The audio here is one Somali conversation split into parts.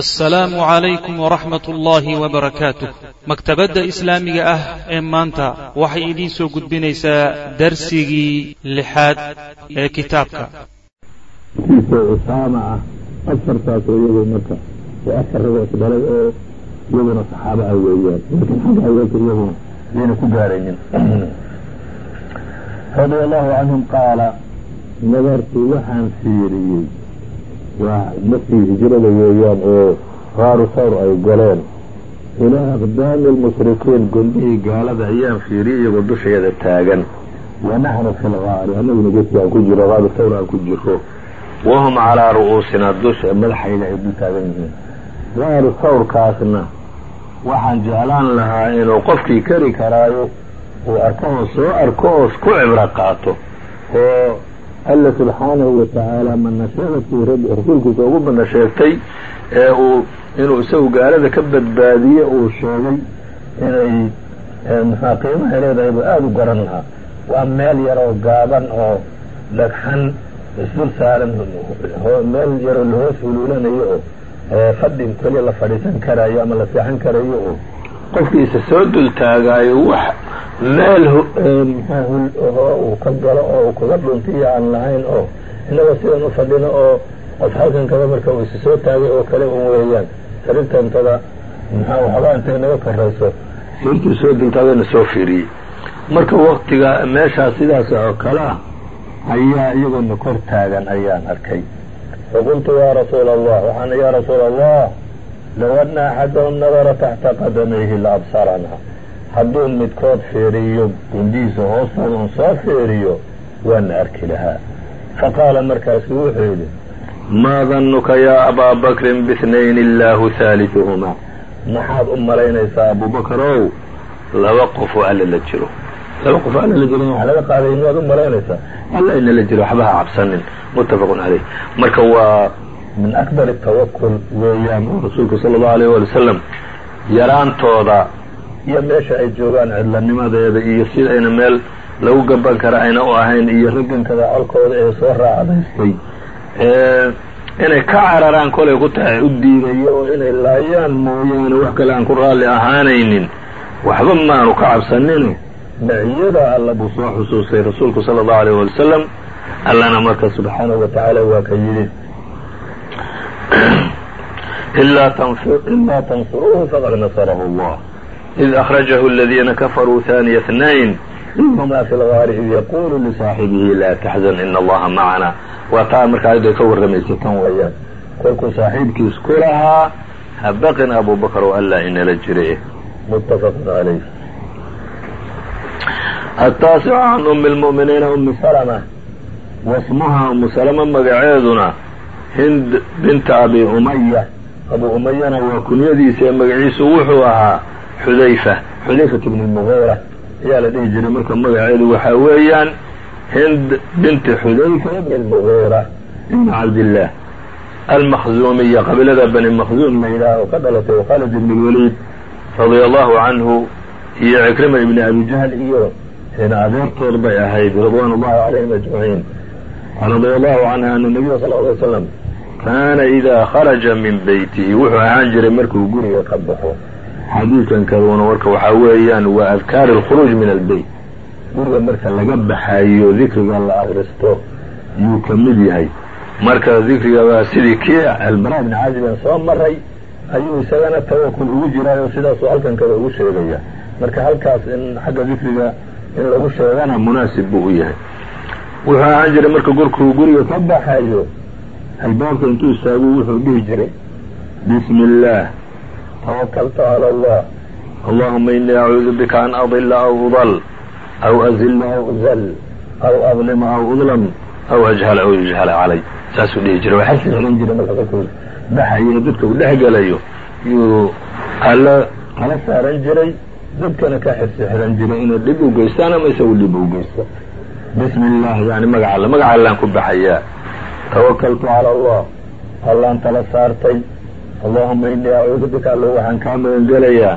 assalaamu calaykum waraxmat ullaahi wabarakaatuh maktabadda islaamiga ah ee maanta waxay idiin soo gudbinaysaa darsigii lixaad ee kitaabka. Kiisa usaama ah afartaas oo iyagu marka waa afar isdhalay oo iyaguna saxaaba ah weeyaan. Laakiin xagga haweenka iyaguna yayna ku gaaraynin. Radia allahu canhum qaala nadartu waxaan fiiriyey waa markii hijrada weeyaan oo qaaru sawr ay galeen ilaa aqdaami lmushrikiin gondihii gaalada ayaan fiiriyey iyagoo dusheeda taagan. Wa naxnu fi lgaari anaguna geedki aan ku jiro qaaru sawr aan ku jiro. Wahum calaa ru'uusinaa dusha madaxayda ay dul taagan yihiin. Qaaru sawrkaasna waxaan jeclaan lahaa inuu qofkii kari karaayo uu arko oo soo arko oo ku cibro qaato oo alla subxaanahu watacaala manasheegadkii rasuulkiisa ugu bana sheegtay ee uu inuu isagu gaalada ka badbaadiye uu sheegay inay maxaa qiimahay leedahay buu aada u garan lahaa waa meel yar oo gaaban oo dhagxan isdul saaran meel yaroo lahoos huluulanayo oo fadhi keliya la fadhiisan karayo ama la seexan karayo oo qofkiisa soo dul taagaayo wax meel uu ka galo oo kaga dhuntiyo aan lahayn oo inagoo sidan u fadhino oo qof halkan kaba marka uu isi soo taagay oo kale un weeyaan. Sarirtantada maxaa waxbaa intay naga korayso sirtuu soo dultaagayna soo fiiriyey marka waktiga meeshaas sidaas oo kale ah ayaa iyagoona kor taagan ayaan arkay. Faqultu yaa rasuula allah waxaana yaa rasuula allah low anna axadahum nadara taxta qadamayhi la absarana hadduu midkood feeriyo gundihiisa hoostooda un soo feeriyo waana arki lahaa faqaala markaasu wuxuu yidhi maa danuka yaa abaa bakrin biitnayn illaahu haaliثuhumaa maxaad u malaynaysaa abubakar ow laba qof oo alla la jiro laba qof alla la jiro wax laga qaaday miyaad u malaynaysaa alla ina la jiro waxba ha cabsanin muttafaqun caleyh marka waa min akbar tawakul weeyaan. Oo rasuulka sala allahu alayh wali wasalam yaraantooda iyo meesha ay joogaan cidlanimadeeda iyo sida ayna meel lagu gaban kara ayna u ahayn iyo raggankada colkooda ee soo raacdaystay. Inay ka cararaan kolay ku tahay u diidayo oo inay laayaan mooyaane wax kale aan ku raalli ahaanaynin waxba maanu ka cabsanine maciyada alla buu soo xusuustay rasuulku sala allahu alayh wali wasalam allana marka subxaanahu wa tacaala waa ka yidhi ilaa tansuruuhu faqad nasarahu allah id akhrajahu aladiina kafaruu haaniya اثnayn idhumaa fi lgaari id yaqulu lisaaxibihi laa taxzan ina allaha macana waa taa marka ayaddo ka warramaysa tan weeyaan kolkuu saaxiibkiis ku lahaa habaqin abu bakr oo alla inala jire muttafaqun calayh ataasicu can umi lmu'miniina umi salma wasmuha umu salama magaceeduna hind binta abi umaya abu umayana waa kunyadiisa ee magaciisu wuxuu ahaa xudayfa. Xudayfat bn mugiira ayaa la dhihi jiray marka magaceedu waxaa weeyaan hind binti xudayfa bn mugiira ibn cabdillaah almakhzuumiya qabiilada bani makhzuum la yidhaah oo ka dhalatay khaalid ibn اlwaliid radia allahu canhu iyo cikrima ibni abi jahl iyo adeertood bay ahayd ridwan اllahi calayhim ajmaciin radia allahu canha ana nabiya sal ly slam kaana idaa kharaja min beytihi wuxuu ahaan jiray markuu guriga ka baxo. Xadiidkan kaduuna warka waxaa weeyaan waa adkaar alkhuruuj min albeyt guriga marka laga baxayo dikriga la akristo yuu ka yahay. Marka dikriga waa sidii kii albara bni caazibin soo maray ayuu isagana tawakul ugu jiraayo sidaasuu halkan kada ugu sheegaya. Marka halkaas in xagga dikriga in lagu sheegana munaasib buu u yahay wuxuu ahaan jiray marka gorkuu guriga ka baxayo albaabka intuu istaagu wuxuu dhihi jiray bismi illaah tawakaltu cala allah. Allahuma inii acuudu bika an adila aw udal aw azila aw uzal aw adlima aw udlam aw ajhala aw yujhala calay. Saasuu dhihi jiray. Waxaa sixran jiray marka kolkuu baxayo dadka uu dhex gelayo yuu alla kala saaran jiray dadkana ka xirsixran jiray inay dhib u geystaan ama isagu dhib u geysto bismi illah yani magaca alla magaca allaan ku baxayaa tawakaltu cala allah allaan tala saartay allahuma inii acuudu bika allo waxaan kaa magan gelayaa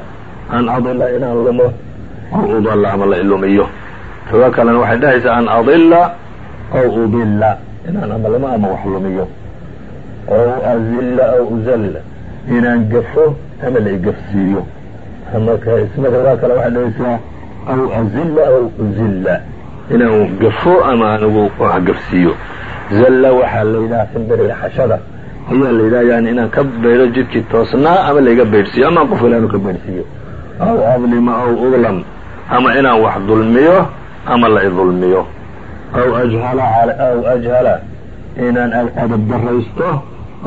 an adila inaan lumo aw udalla ama la ilumiyo riwaa kalena waxay dhahaysaa an adila aw udilla inaan ama lumo ama wax lumiyo aw azilla aw uzalla inaan gafo ama la igafsiiyo marka isna riwaa kale waxay dhahaysaa aw azilla aw uzilla inaan gafo ama wax gafsiiyo. Zalla waxaa la yidhaha simbiriga xashada. Ayaa la yidhaha yani inaan ka baydho jidkii toosnaa ama laiga baydhsiiyo ama qof kale aanu ka baydhsiiyo aw adlima aw udlam ama inaan wax dulmiyo ama la idulmiyo aw aw ajhala inaan adab daraysto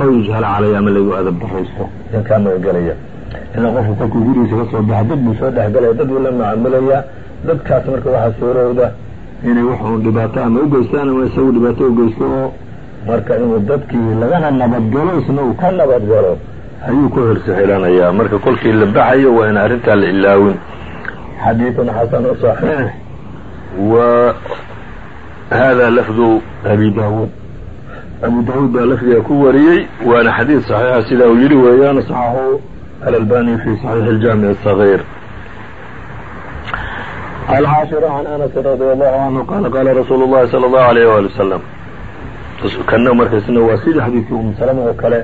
aw yujhala calaya ama laigu adab daraysto. In kaa magagelaya ila qofku kolkuu gurigiisa ka soo baxa dad buu soo dhexgelaya dad buu la macaamulaya dadkaas marka waxaa suurowda inay wax uun dhibaato ama u geystaan ama isagu dhibaato u geysto oo marka inuu dadkii lagana nabadgalo isna uu ka nabadgalo ayuu ku hirsixilanaya marka kolkii la baxayo waa in arrintaa la ilaawin xadiiثun xasanu صaxiix wa hada lafdu abi daawuud abu daawuud baa lafdiga ku wariyey waana xadiid صaxiixa sida uu yidhi weeyaan صaxaxu alalbani fi صaxiix اljaamiع الصغيir alcaashir can anas radi allahu canhu qaala qaala rasuulu llahi salى اllahu alayh wali wasalam kana marka isna waa sidii xadiidkii umu salama oo kale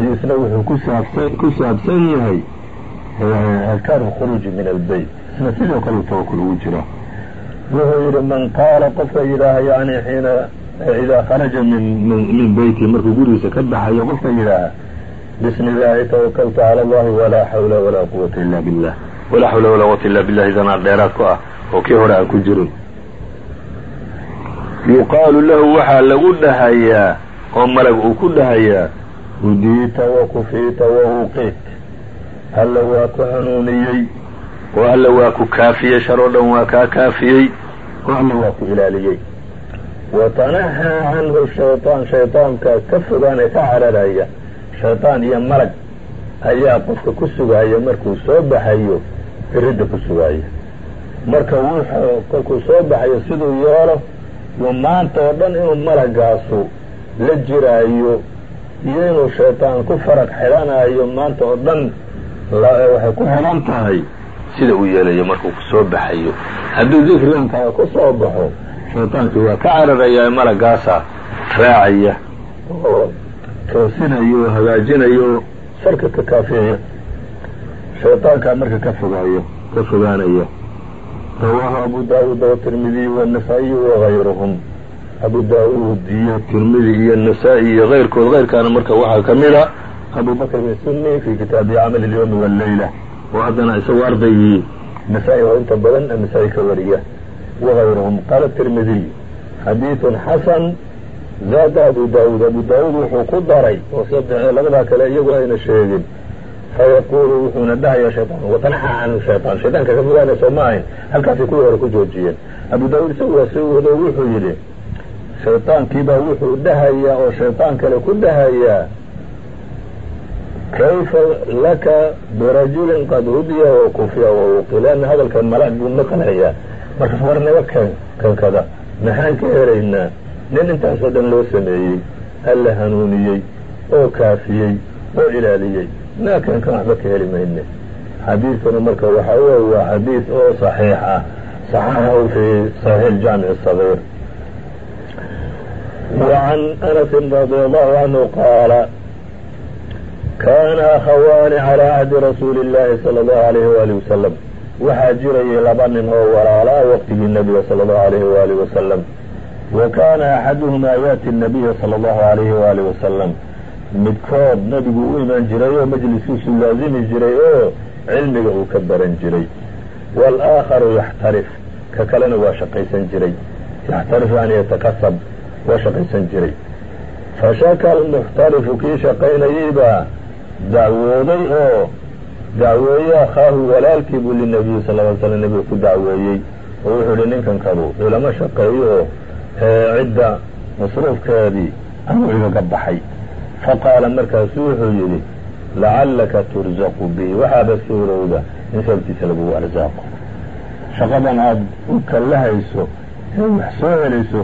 ayuu isna wuxuu ku saabsan ku saabsan yahay adkaaru khuruuji min albeyt isna sidoo kale tawakul ugu jira wuxuu yidhi man qaala qofka yidhaaha yani xiina idaa kharaja min min beyti markuu gurigiisa ka baxayo qofka yidhaaha bismi illaahi tawakaltu cala allahi walaa xawla walaa quwata ila billah. Walaa xawla walaa quwata illa billah idanaa dheeraad ku ah oo kii hore aan ku jirin. Yuqaalu lahu waxaa lagu dhahayaa oo malag uu ku dhahayaa udiita wa kufiita wa alle waa ku hanuuniyey oo alle waa ku kaafiyey sharoo dhan waa kaa kaafiyey oo alle waa ku ilaaliyey. Watanahaa canhu shaytaan shaydaankaas ka fogaan ee ka cararaya shaydaan iyo malag ayaa qofka ku sugaaya markuu soo baxayo iridda ku sugaaya marka wuxuu kolkuu soo baxayo siduu yeelo yu maanta oo dhan inuu malagaasu la jiraayo iyo inuu shaytaan ku faraq xidhanayo maanta oo dhan waxay ku xidhan tahay sida uu yeelayo markuu soo baxayo. Hadduu dikriinkaa ku soo baxo shaytaankii waa ka cararayaa malagaasa raacaya oo toosinaya oo hagaajinaya oo salka ka kaafeeya. Shaytaankaa marka ka fogaayo ka fogaanaya rawaahu abu daawuud watirmidiy wالnasaa-iy wagayruhum abu daawuud iyo tirmidi iyo nasaa-i iyo keyrkood keyrkaana marka waxaa ka mida abu bakr bin suni fi kitaabi camal اlyawmi wاllayla oo haddana isagu ardaygii nasaa-i oo inta badan nasaa-i ka wariya wagayruhum qaala tirmidiy xadiiثun xasan zaada abu daawuud abu daawuud wuxuu ku daray oo saddex labadaa kale iyagu ayna sheegin fayaqulu wuxuuna dhahaya shayaan watanxa canhu shayaan shaydaanka ka fogaanayso ma ahayn halkaasay kuwii hore ku joojiyeen abu daawuud isagu wasiwado wuxuu yidhi shaydaankiibaa wuxuu dhahayaa oo shaydaan kale ku dhahayaa kayfa laka birajulin qad hudiya wa kufiya wa uqilan hadalkan malac buu maqlayaa marka warnimo kankada maxaan ka helaynaa nin intaasoo dhan loo sameeyey alla hanuuniyey oo kaafiyey oo ilaaliyey laakin kan waxba ka heli mayne xadiidkuna marka waxa wey waa xadiid oo صaxiix ah صaxaxahu fi صaxiix jaamiع الصغيr وعan أنس رadي الله عanهu qaala kana akhawaani عalى cahdi rasuuli الlahi salى الlahu عalayh wali wasalam waxaa jirayay laba nin oo walaalaa waqtigii nebiga salى الlahu عalayh wali wasalam wa kana axaduhmaa yaأti الnabiya salى الlahu عalayh wali wasalam midkood nebigu u imaan jiray oo majliskiisu laazimi jiray oo cilmiga uu ka baran jiray. Wاlآakharu yaxtarif ka kalena waa shaqaysan jiray. Yaxtarif yani yatakasab waa shaqaysan jiray. Fashaka almuxtarifu kii shaqaynayey baa dacwooday oo dacweeye akhaahu walaalkii buu linabiyi sal ly slam nebiga ku dacweeyey oo wuxuu yihi ninkan kadu ilama shaqeeyo oo cidda masruufkeedii anuu igaga baxay faqaala markaasu wuxuu yidhi lacallaka turzaqu bihi waxaaba suurowda in sababtiisa lagugu arsaaqo. Shaqadan aada u kallahayso ee wax soo helayso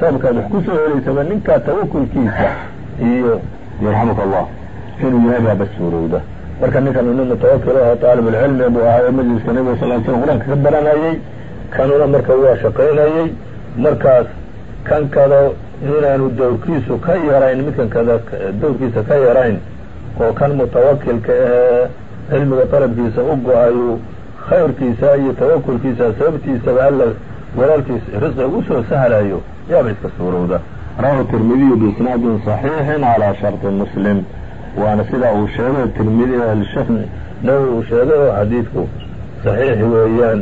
sababkaad wax ku soo helaysaba ninkaa tawakulkiisa iyo yarxamuka allah inuu yahay baaba suurowda marka ninkan nin mutawakil aho taalibulcilmi buu ahaa oo majliska nabiga sal l slam qur'aanka ka baranayey kanuna marka waa shaqaynayey markaas kan kada inaanu dawrkiisu ka yarayn midkan kada dawrkiisa ka yarayn oo kan mutawakilka ee cilmiga dalabkiisa u go-ayu khayrkiisa iyo tawakulkiisa sababtiisaba alla walaalkiis risqiga usoo sahlayo yaaba iska suurowda rawahu tirmidiyu biisnaadin صaxiixin calaa sharطi muslim waana sidaa uu sheegay tirmidi sheekh nawowi uu sheegay oo xadiidku صaxiix weeyaan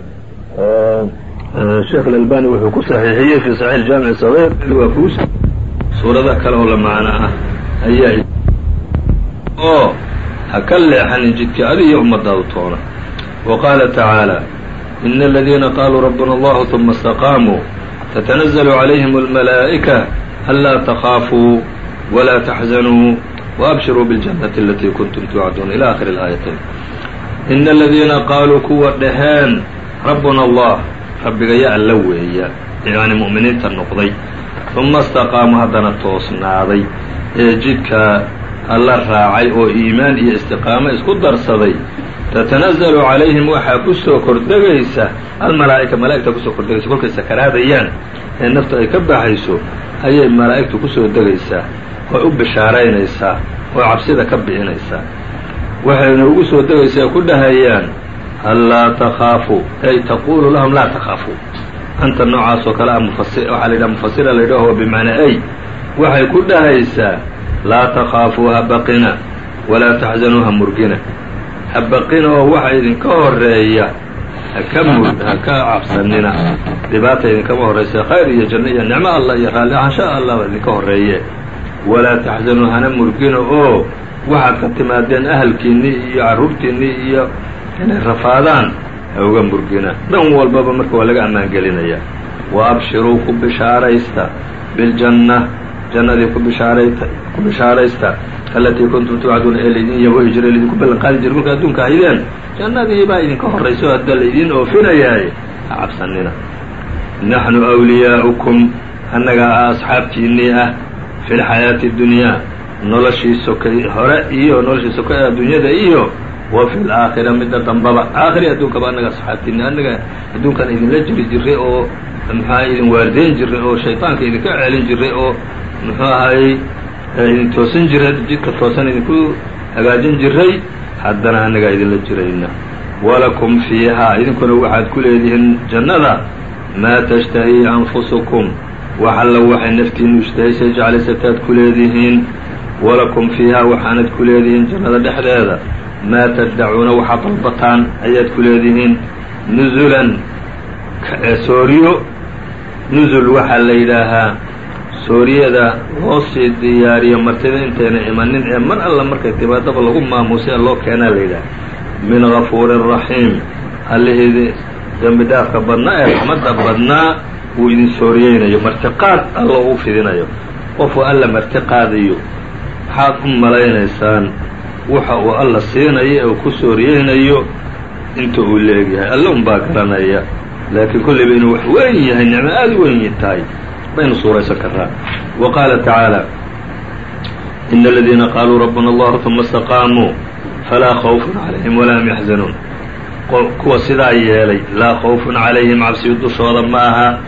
sheekh اlalbani wuxuu ku saxiixiyey fi صaxiix jaamic صغيr waa ku suurada kale oo la macno ah ayaa oo ha ka leexanin jidka adiyo ummadaadu toona wa qaala tacaalى in اladiina qaluu rabuna اllah ثuma اstaqaamuu تتنزل عlayهm الmalaa'كة anlaa تخاafuu وlaa تxزنuu وأbshiruu bالجنة اlatي kuntum tuucaduun ilى akhir الآaيaتين إن الadiina qaaluu kuwa dhaheen rabuna الlah rabbigayo alla weeya yani mu'miniinta noqday. Uma istaqaamu haddana toosnaaday. Ee jidka alla raacay oo iimaan iyo istiqaamo isku darsaday. Tatanazalu calayhim waxaa ku soo kordhegaysa almalaa'ika malaa'igta ku soo kordegaysa kolkay sakaraadayaan ee naftu ay ka baxayso ayay malaa'igtu ku soo degaysaa oo u bishaaraynaysaa oo cabsida ka bi'inaysaa waxayna ugu soo degaysaa ku dhahayaan anlaa takhaafuu ay taqulu lahum laa takhaafuu anta noocaas oo kale a mufasi waxaa la yidhaha mufasira la yidhaho bimacnaa ay waxay ku dhahaysaa laa takhaafuu ha baqina walaa taxzanuu ha murgina habaqina oo waxa idinka horreeya haka mud ha ka cabsanina dhibaata idinkama horraysa khayr iyo janno iyo nicmo allah iyo raalli ahaansha allahba idinka horreeye walaa taxzanuu hana murgina oo waxaad ka timaadeen ahalkiinnii iyo carruurtiinnii iyo inay rafaadaan uga murgina. Dhan walbaba marka waa laga ammaangelinayaa wa abshiruu ku bishaaraysta biljanna jannadii ku bishaarayta ku bishaaraysta. Alatii kuntum tuucaduuna ee laydin yabohi jiray laydinku ballan qaadi jiray kolka adduunka ahaydeen. Jannadii baa idinka horraysa hadda laydiin oofinayaaye ha cabsanina. Naxnu awliyaa'ukum annagaa a asxaabtiinnii ah fi lxayaati اdunyaa noloshii sokay hore iyo noloshii soka ee adduunyada iyo wa fi laakhira midda dambaba. Aakhiri adduunkaba annaga asxaabtiinni annaga adduunkan idinla jiri jiray oo muxuaha idin waardeyn jiray oo shayطaanka idinka celin jiray oo muxuu ahayey idin toosin jiray jidka toosan idinku hagaajin jiray haddana annagaa idinla jirayna. Walakum fiihaa idinkuna waxaad ku leedihiin jannada. Maa tashtahii anfusukum wax alla waxay naftiinu ishtahaysay jeclaysataad ku leedihiin. Walakum fiihaa waxaanad ku leedihiin jannada dhexdeeda maa taddacuuna waxaad dalbataan ayaad ku leedihiin nusulan sooriyo nusul waxaa la yidhaahaa sooriyada loo sii diyaariyo martida intayna imanin ee mar alla markay timaadaba lagu maamuusay loo keenaa la yidhaha min gafuurin raxiim allihii dembi dhaafka badnaa ee raxmadda badnaa uu idin sooriyeynayo martiqaad alla uu fidinayo qofuu alla martiqaadayo maxaad u malaynaysaan waxa uu alla siinayo ee ku sooriyeynayo inta uu leegyahay alla unbaa garanaya. Laakiin kollayba inuu wax weyn yahay nicmo aada u weyn tahay baynu suuraysan karnaa. Wa qaala tacaalى ina aladiina qaaluu rabbuna allah uma istaqaamuu falaa khawfun calayhim walaa hum yaxzanuun kuwa sidaa yeelay laa khawfun calayhim cabsiyu dushooda ma aha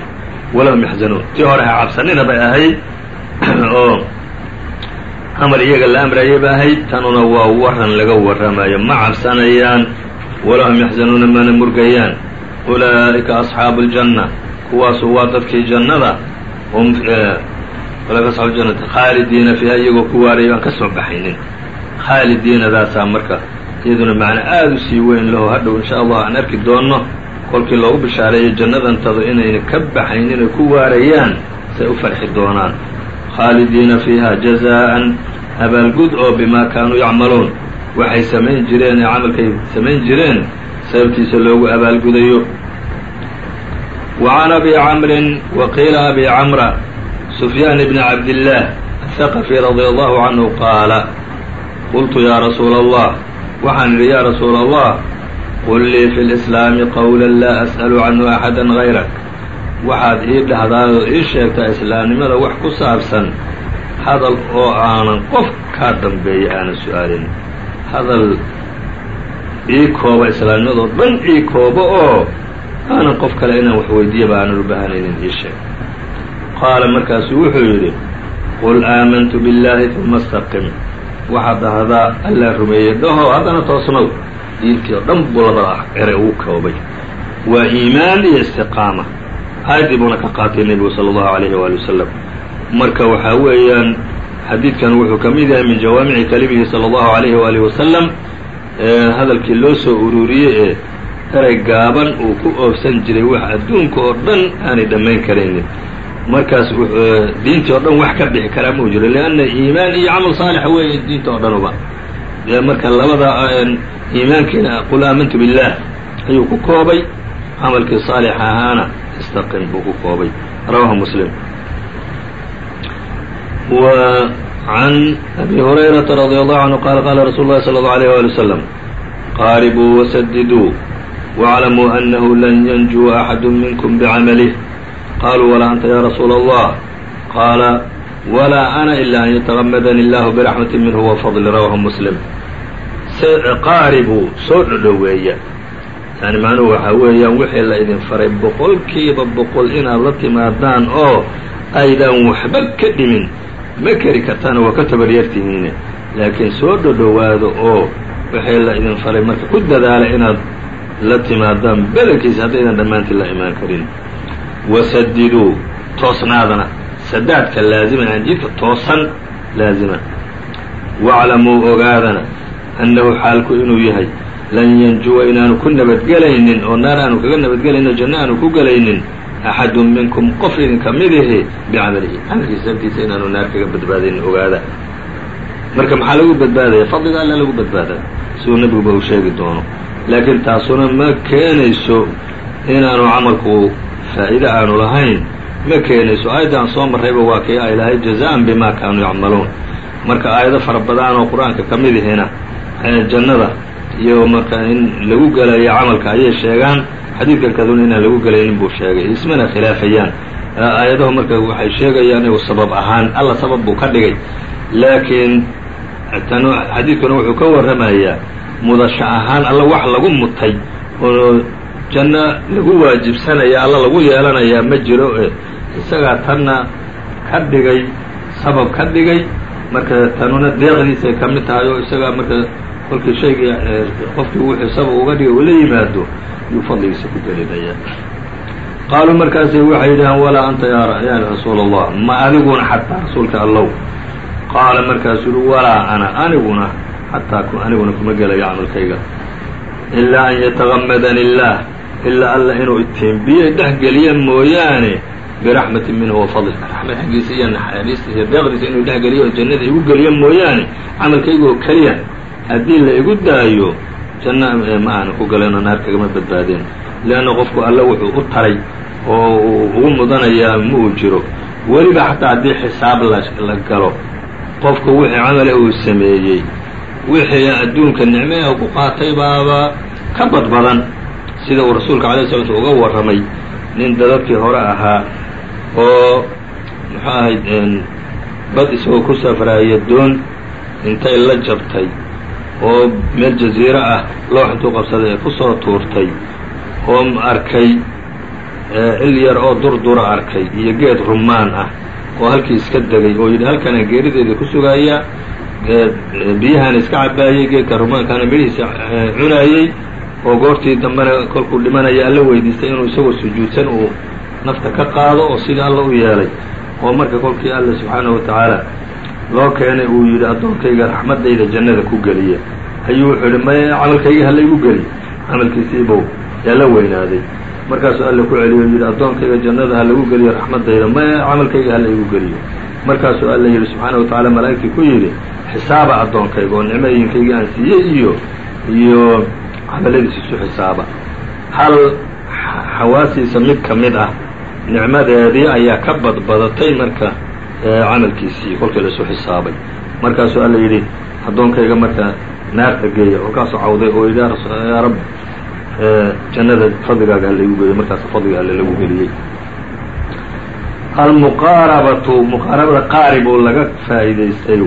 walaa hum yaxzanuun tii hore ha cabsanina bay ahayd oo amar iyaga la amrayay bay ahayd. Tanuna waa waran laga warramayo. Ma cabsanayaan. Walaa hum yaxzanuuna mana murgayaan. Ulaa'ika asxaabu اljanna kuwaasu waa dadkii jannada. Jannati khaalidiina fiiha iyagoo ku waaraya aan ka soo baxaynin. Khaalidiinadaasaa marka iyaduna macna aada u sii weyn laho. Hadhow insha allah aan arki doonno kolkii loogu bishaareeyo jannadantadu inayna ka baxaynin ay ku waarayaan say u farxi doonaan khaalidiina fiiha jazaa'an abaalgud oo bimaa kaanuu yacmaluun. Waxay samayn jireen ee camalkay samayn jireen sababtiisa loogu abaalgudayo wa can abi camrin wa qiila abi camra sufyaan ibni cabdillaah athaqafi radia allahu canhu qaala qultu yaa rasuula allah waxaan idhi yaa rasuula allah qul lii fi lislaami qowla laa as'alu canhu axada gayrak waxaad ii dhahdaadoo ii sheegtaa islaamnimada wax ku saabsan hadal oo aanan qof kaa dambeeya aanan su'aalin. Hadal ii kooba islaamnimadoo dhan ii kooba oo aanan qof kale inaan wax weydiiyaba aanan u baahanaynin ii sheeg. Qaala markaasuu wuxuu yidhi qul aamantu biاllaahi uma اstaqim waxaad dhahdaa allaa rumeeyey dhaho haddana toosnow. Diintii oo dhan buu labada ere ugu koobay. Waa iimaan iyo istiqaama aayaddii buuna ka qaatay nebigu sala allahu alayhi waali wasalam marka waxaa weeyaan xadiidkan wuxuu ka mid yahay min jawaamici kalimihi sala allahu alayhi waalihi wasalam hadalkii loo soo ururiyey ee erey gaaban uu ku oofsan jiray wax adduunka oo dhan aanay dhammayn karaynin. Markaas diintii oo dhan wax ka bixi karaa mau jiro lianna iimaan iyo camal saalixa weeye diinta oo dhanuba marka labada iimaankiina qul aamantu biاllah ayuu ku koobay camalkii saalix ahaana mustaqim buu ku koobay rawaahu muslim w can abi hurayrata radia allahu canhu qaala qaala rasuulu llahi sala allau alayh wali wasalam qaaribuu wasadiduu waaclamuu annahu lan yanjuu axadu minkum bicamalih qaluu walaa anta ya rasuula allah qaala walaa ana ila an yataqamadani illahu biraxmati minhu wa fadli rawahu muslim qaaribuu soo dhodhoweeya yani macnuhu waxaa weeyaan wixii la idin faray boqolkiiba boqol inaad la timaadaan oo aydan waxba ka dhimin. Ma keri kartaana waa ka tabaryartihiine laakiin soo dhodhowaado oo wixii la idin faray marka ku dadaala inaad la timaadaan bedelkiisa haddaydan dhammaantiin la imaan karin. Wasadiduu toosnaadana. Sadaadka laazima aan jidka toosan laazima. Waclamuu ogaadana annahu xaalku inuu yahay lan yanjuwa inaanu ku nabadgelaynin oo naar aanu kaga nabadgelaynin oo janno aanu ku gelaynin axadu minkum qof idinka midihi bicamalihi. Camalkiisa sabtiisa inaanu naar kaga badbaadaynin ogaada. Marka maxaa lagu badbaadaya fadliga alla lagu badbaadaa siduu nebiguba uu sheegi doono. Laakiin taasuna ma keenayso inaanu camalku faa'iide aanu lahayn. Ma keenayso aayadda aan soo marrayba waa kii ay lahay jazaan bima kaanuu yacmaluun. Marka aayado fara badan oo qur'aanka ka mid ihina jannada iyo marka in lagu gelayo camalka ayay sheegaan. Xadiidkan kaduna inaan lagu gelaynin buu sheegay. Ismana khilaafayaan. Aayadahu marka waxay sheegayaan sabab ahaan alla sabab buu ka dhigay. Laakiin tan xadiidkuna wuxuu ka warramayaa mudasho ahaan alla wax lagu mutay oo janno lagu waajibsanaya alla lagu yeelanayaa ma jiro e isagaa tanna ka dhigay sabab ka dhigay. Marka tanuna deeqdiisay ka mid tahay oo isagaa marka kolkii shaygii qofkii wuxuu sabab uga dhigay uu la yimaado yuu fadligiisa ku gelinaya qaaluu markaasay waxay yidhahaan walaa anta ya rasuula allah ma adiguna xataa rasuulka allow. Qaala markaasuu uhi walaa ana aniguna xataa aniguna kuma gelayo camalkayga. Ilaa an yatagamadani illaah ilaa alla inuu itiinbiye dhex geliya mooyaane biraxmatin minhu wa fadl raxmad xaggiisa iyo naxariistiisa iyo deeqdiisa inuu dhex geliyo oo jannada igu geliyo mooyaane camalkayga oo keliya haddii la igu daayo janna ma aana ku galayno naar kagama badbaadeen leanna qofku alle wuxuu u taray oo uu ugu mudanayaa ma uu jiro. Weliba xataa haddii xisaab la galo qofku wixii camale uu sameeyey wixii adduunka nicmeha ku qaatay baaba ka bad badan. Sida uu rasuulka alay sla sl uga warramay nin dadadkii hore ahaa oo muxuu ahayd bad isagoo ku safraaya doon intay la jabtay oo meel jaziiro ah loox intuu qabsaday ee ku soo tuurtay oo arkay il yar oo durdura arkay iyo geed rumaan ah oo halkii iska degay oo yidhi halkanaa geerideeda ku sugaaya biyahaana iska cabaayey geedka rumaankaana midhihiisa cunaayey oo goortii dambena kolkuu dhimanaya alla weydiistay inuu isagoo sujuudsan uu nafta ka qaado oo sidii alla u yeelay. Oo marka kolkii alla subxaanahu wa tacaala loo keenay uu yidhi addoonkayga raxmaddayda jannada ku geliya ayuu wuxuu yidhi maya camalkayga ha laygu geliy camalkiisiibuu yaa la weynaaday. Markaasuu alle ku celiyo yidhi addoonkayga jannada ha lagu geliyo raxmaddayda maya camalkayga ha laygu geliyo. Markaasuu alle yidhi subxaanahu wa tacala malaa'igtii ku yidhi xisaaba addoonkayga oo nicmooyinkaygii aan siiyey iyo iyo camaladiisa isu xisaaba. Hal xawaasiisa mid ka mid ah nicmadeedii ayaa ka badbadatay marka camalkiisii kolkii la isu xisaabay. Markaasuu alla yidhi addoonkayga marka naarta geeya kolkaasuu cawday oo yidhi yaa rabbi jannada fadligaaga ha laygu geeyo markaas fadliga alle lagu geliyey. Almuqaarabatu muqaarabada qaari buu laga faa'iidaystay.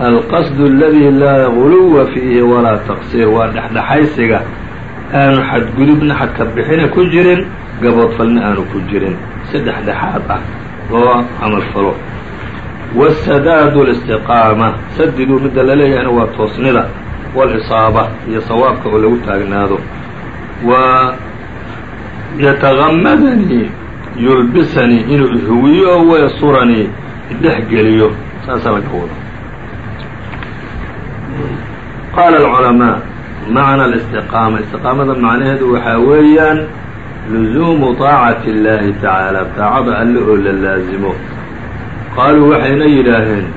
Alqasdu aladi laa guluwa fiihi walaa taqsiir waa dhexdhexaysiga aanu xadgudubna xadka bixina ku jirin gaboodfalna aanu ku jirin. Si dhexdhexaad ah loo camal falo wsadaadu اlistiqaama sadidu midda la leeyahayna waa toosnida wاlisaaba iyo sawaabka oo lagu taagnaado. Wa yatagamadanii yulbisanii inuu ihuwiyo wayasuranii idhex geliyo. Saasaa laga wado qaala alculamaa macna alistiqaama istiqaamada macnaheedu waxaa weeyaan luzuumu طaacati اllaahi tacaala taacada alle oo la laazimo qaaluu waxayna yidhaaheen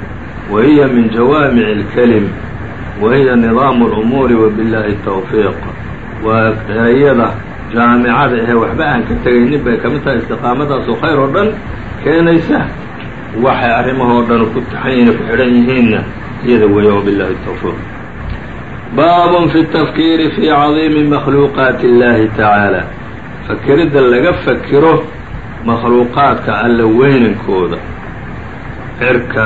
wahiya min jawaamici اlkelim wahiya nidaamu اlumuuri wabiاllaahi tawfiiq waa erayada jaamicada ahe waxba aan ka tegaynin bay ka mid tahay istiqaamadaasoo khayr oo dhan keenaysa waxay arrimahoo dhan ku taxanyina ku xidhan yihiinna iyada weeya wabillahi tawfiiq baabun fi tafkiiri fi cadiimi makhluuqaati اllahi tacaala fakeridda laga fakiro makhluuqaadka alla weynankooda cirka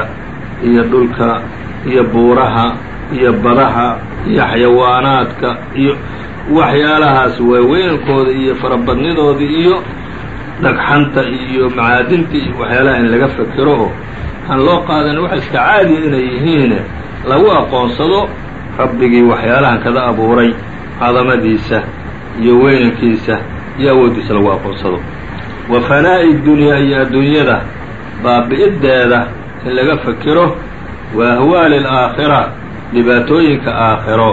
iyo dhulka iyo buuraha iyo badaha iyo xayawaanaadka iyo waxyaalahaas waaweynankooda iyo farabadnidooda iyo dhagxanta iyo macaadinta iyo waxyaalaha in laga fakiro oo aan loo qaadan wax iska caadiya inay yihiine lagu aqoonsado rabbigii waxyaalahan kada abuuray cadamadiisa iyo weynankiisa iyo awooddiisa lagu aqoonsado wa fanaa'i dunyaa iyo adduunyada baabi'iddeeda in laga fakiro wa ahwaali alaakhira dhibaatooyinka aakhiro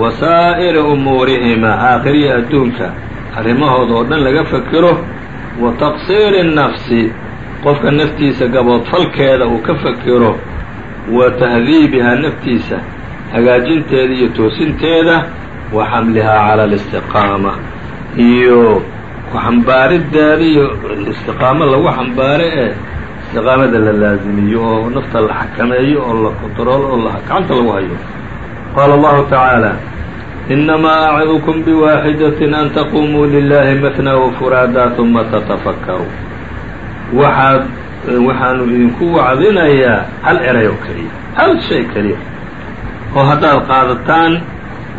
wa saa'iri umuurihima aakhiriya adduunka arrimahooda oo dhan laga fakiro wa taqsiiri الnafsi qofka naftiisa gaboodfalkeeda uu ka fakiro wa tahdiibihaa naftiisa hagaajinteeda iyo toosinteeda wa xamlihaa cala alistiqaama iyo ku xambaariddeeda iyo istiqaamo lagu xambaare ee istiqaamada la laazimiyo oo nafta la xakameeyo oo la kontaroolo oo gacanta lagu hayo. Qaala allahu tacaala inamaa acidukum biwaaxidatin an taqumuu lilahi matnaa wafuraadaa uma tatafakkaruu waxaad waxaanu idinku wacdinayaa hal eray oo keliya hal shay keliya oo haddaad qaadataan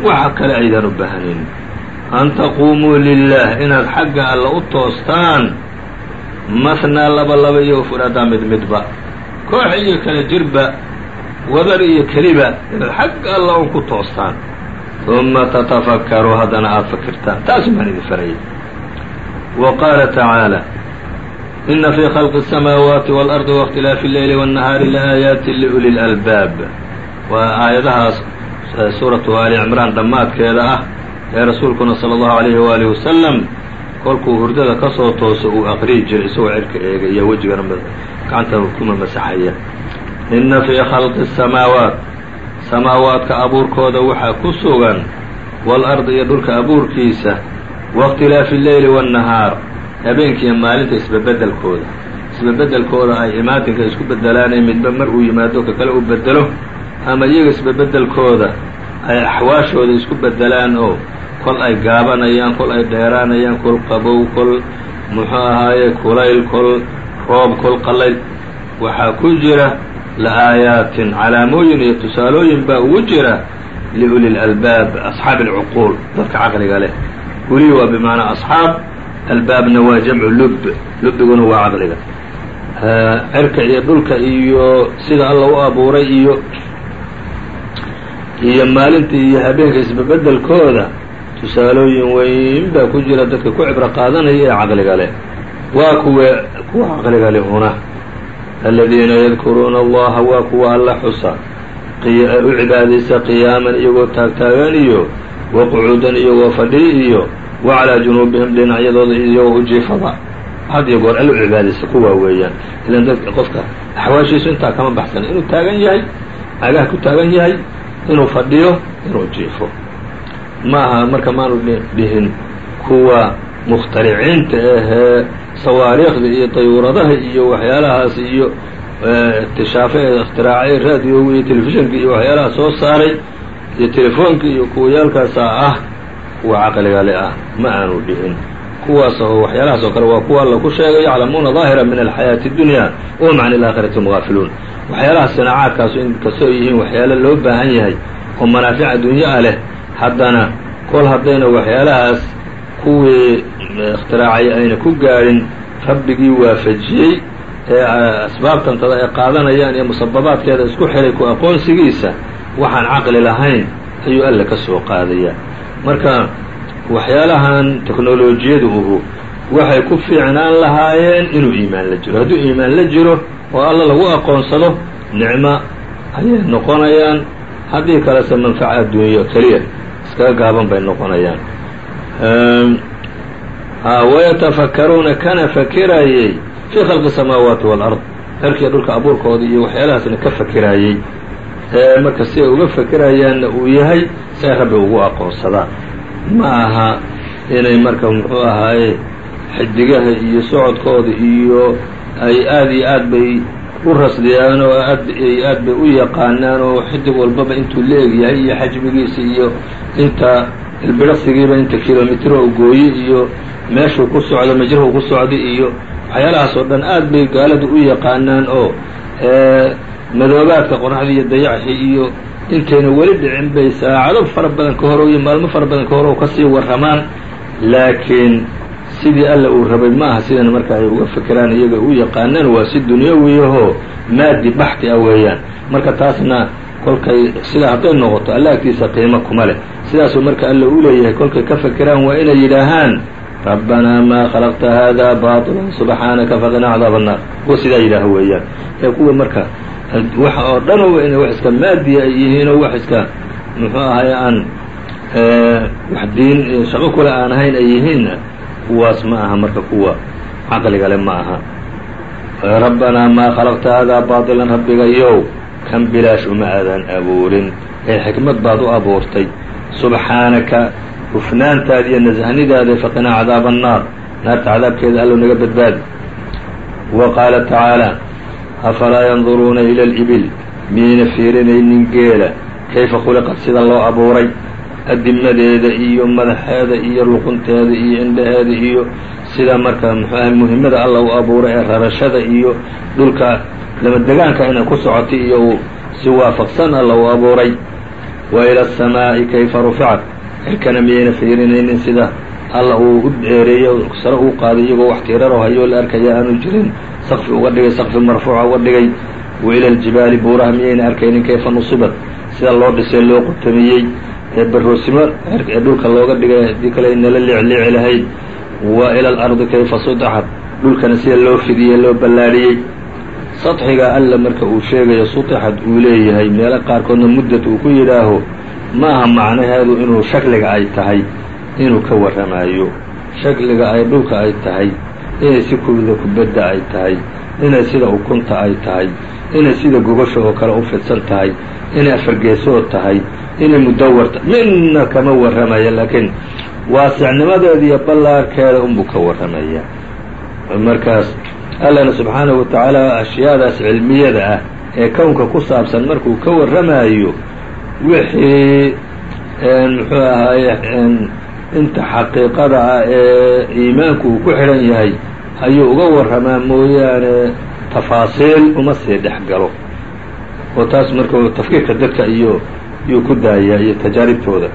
waxa kale aydan u baahnayn an taquumuu lilah inaad xagga alla u toostaan mathnaa laba laba iyo furaadaa mid midba koox iyo kale jirba wadar iyo keliba inaad xagga alla un ku toostaan uma tatafakkaruu haddana aada fakirtaan taasu baan idin farayay wa qaala tacaala ina fii khalqi الsamaawaati wاlardi waاkhtilaafi اleyli wالnahaari laaayaati liuli اlalbaab waa aayadahaas suuratu ali cimraan dhammaadkeeda ah ee rasuulkuna salى اllahu عalayhi waalihi wasalam kolkuu hurdada ka soo tooso uu aqriyi jiray isagoo cirka eegaya wejigana gacanta kuma masaxaya ina fii khalqi الsamaawaat samaawaadka abuurkooda waxaa ku sugan waalardi iyo dhulka abuurkiisa waاkhtilaafi اleyli wالnahaar habeenkiiyo maalinta isbebeddelkooda isbebeddelkooda ay imaatinka isku bedelaanee midba mar uu yimaado ka kale uu bedelo ama iyaga isbebeddelkooda ay axwaashooda isku bedelaan oo kol ay gaabanayaan kol ay dheeraanayaan kol qabow kol muxuu ahaaye kulayl kol roob kol qalayl waxaa ku jira la-aayaatin calaamooyin iyo tusaalooyin baa ugu jira liuli lalbaab asxaabi alcuquul dadka caqliga leh. Uli waa bimacnaa asxaab albaabna waa jamcu lub lubbiguna waa caqliga. Cirka iyo dhulka iyo sida alla u abuuray iyo iyo maalinta iyo habeenka isbabeddelkooda tusaalooyin weyn baa ku jira dadka ku cibro qaadanaya ee caqliga leh waa kuwe kuwa caqliga leh una aladiina yadkuruuna allaha waa kuwa alla xusa. U cibaadaysa qiyaaman iyagoo taagtaagan iyo wa qucuudan iyagoo fadhi iyo wa calaa junuubihim dhinacyadooda iyagoo ujiifada had iyo goor alla u cibaadaysa kuwaa weeyaan. Ilan dadka qofka axwaashiisu intaa kama baxsan. Inuu taagan yahay cagaha ku taagan yahay inuu fadhiyo inuu jiifo. Ma aha marka maanu dhihin kuwa mukhtariciinta ahee sawaariikhda iyo dayuuradaha iyo waxyaalahaas iyo iktishaafo ee ikhtiraacay raadioga iyo telefishinka iyo waxyaalaha soo saaray iyo telefoonka iyo kuwayaalkaasaa ah kuwa caqligale ah ma aanu dhihin oo waxyaalahaas oo kale waa kuwa alla ku sheegay yaclamuuna daahira min alxayaati اdunya wahum can alaakhirati mugaafiluun. Waxyaalaha sinaacaadkaasu inkastoo yihiin waxyaalo loo baahan yahay oo manaafic adduunyaa leh haddana kol haddayna waxyaalahaas kuwii ikhtiraacay ayna ku gaadhin rabbigii waafajiyey ee asbaabtantada ay qaadanayaan iyo musababaadkeeda isku xiray ku aqoonsigiisa waxaan caqli lahayn ayuu alle ka soo qaadayaa marka waxyaalahan teknolojiyadu uhu waxay ku fiicnaan lahaayeen inuu iimaan la jiro. Hadduu iimaan la jiro oo alla lagu aqoonsado nicmo ayay noqonayaan. Haddii kalese manfaca adduunyo keliya iskaga gaaban bay noqonayaan. Wayatafakkaruuna kana fakirayey fii khalqi samaawaati wاlard cirkiya dhulka abuurkooda iyo waxyaalahaasna ka fakiraayey marka si ay uga fakirayaanna uu yahay si rabbi ugu aqoonsadaan ma aha inay marka muxuu ahaaye xidigaha iyo socodkooda iyo ay aad iyo aad bay u rasdiyaan oo aad aad bay u yaqaanaan oo xidig walbaba intuu leegyahay iyo xajmigiisa iyo inta ilbiraqsigiiba inta kilomitro gooye iyo meeshuu ku socdo majrahu ku socda iyo waxyaalahaas oo dhan aad bay gaaladu u yaqaanaan oo madoobaadka qoraxda iyo dayaxi iyo intayna weli dhicin bay saacado fara badan ka horow iyo maalmo fara badan ka horow ka sii warramaan. Laakiin sidii alla uu rabay maaha sidana marka ay uga fekeraan iyaga u yaqaanaan waa si dunyawiyahoo maadi baxti a weeyaan. Marka taasna kolkay sidaa hadday noqoto alla agtiisa qiimo kuma leh. Sidaasuu marka alla u leeyahay kolkay ka fekeraan waa inay yidhaahaan rabbanaa maa khalaqta hada baatilan subxaanaka faqina cadaab annaar kuwa sidaa yidhaaha weeyaan. Ee kuwa marka wax oo dhan inay wax iska maadiya ay yihiin oo wax iska muxuu ahay aan wax diin shaqo kule aan ahayn ay yihiinna kuwaas ma aha marka kuwa caqligale ma aha. Rabbanaa maa khalaqta hada baطilan rabbigayow kan bilaash uma aadan abuurin. Ee xikmad baad u abuurtay. Subxaanaka hufnaantaada iyo nasahnidaada faqinaa cadaaba annaar naarta cadaabkeeda allow naga badbaadi wa qaala tacaalaa afalaa yanduruuna ila alibil miyayna fiirinaynin geela kayfa khuliqad sida loo abuuray adimadeeda iyo madaxeeda iyo luqunteeda iyo indhaheeda iyo sida marka muxuu muhimmada alla u abuuray ee rarashada iyo dhulka lamadegaanka inay ku socotay iyo uu si waafaqsan alla u abuuray wa ila asamaa'i kayfa ruficat cirkana miyayna fiirinaynin sida alla uu u dheereeyo sare uu qaaday iyagoo wax tiiraro hayoo la arkaya aanu jirin. Saqfi uga dhigay saqfi marfuuca uga dhigay. Wa ila aljibaali buuraha miyayna arkaynin kayfa nusibat? Sida loo dhisay loo qutamiyey ee baroosimo ee dhulka looga dhigay haddii kale inala liicliici lahayd. Wa ila alardi kayfa sudaxat dhulkana sida loo fidiyey loo ballaadhiyey. Sadxiga alla marka uu sheegayo sutixad uu leeyahay meelo qaarkoodna muddat uu ku yidhaaho ma aha macnaheedu inuu shakliga ay tahay inuu ka warramaayo shakliga ay dhulka ay tahay inay si kubda kubadda ay tahay inay sida ukunta ay tahay inay sida gogasha oo kale u fidsan tahay inay afargeesood tahay inay mudawarta midna kama warramaya laakiin waasicnimadeeda iyo ballaarkeeda unbuu ka warramaya markaas allana subxaanahu watacaala ashyaadaas cilmiyada ah ee kownka ku saabsan markuu ka warramaayo wixii muxuu ahaaye inta xaqiiqada ah ee iimaanku uu ku xidhan yahay ayuu uga warramaa mooyaane tafaasiil uma sii dhex galo. Oo taas marka tafkiirka dadka iyo yuu ku daayaa iyo tajaaribtooda.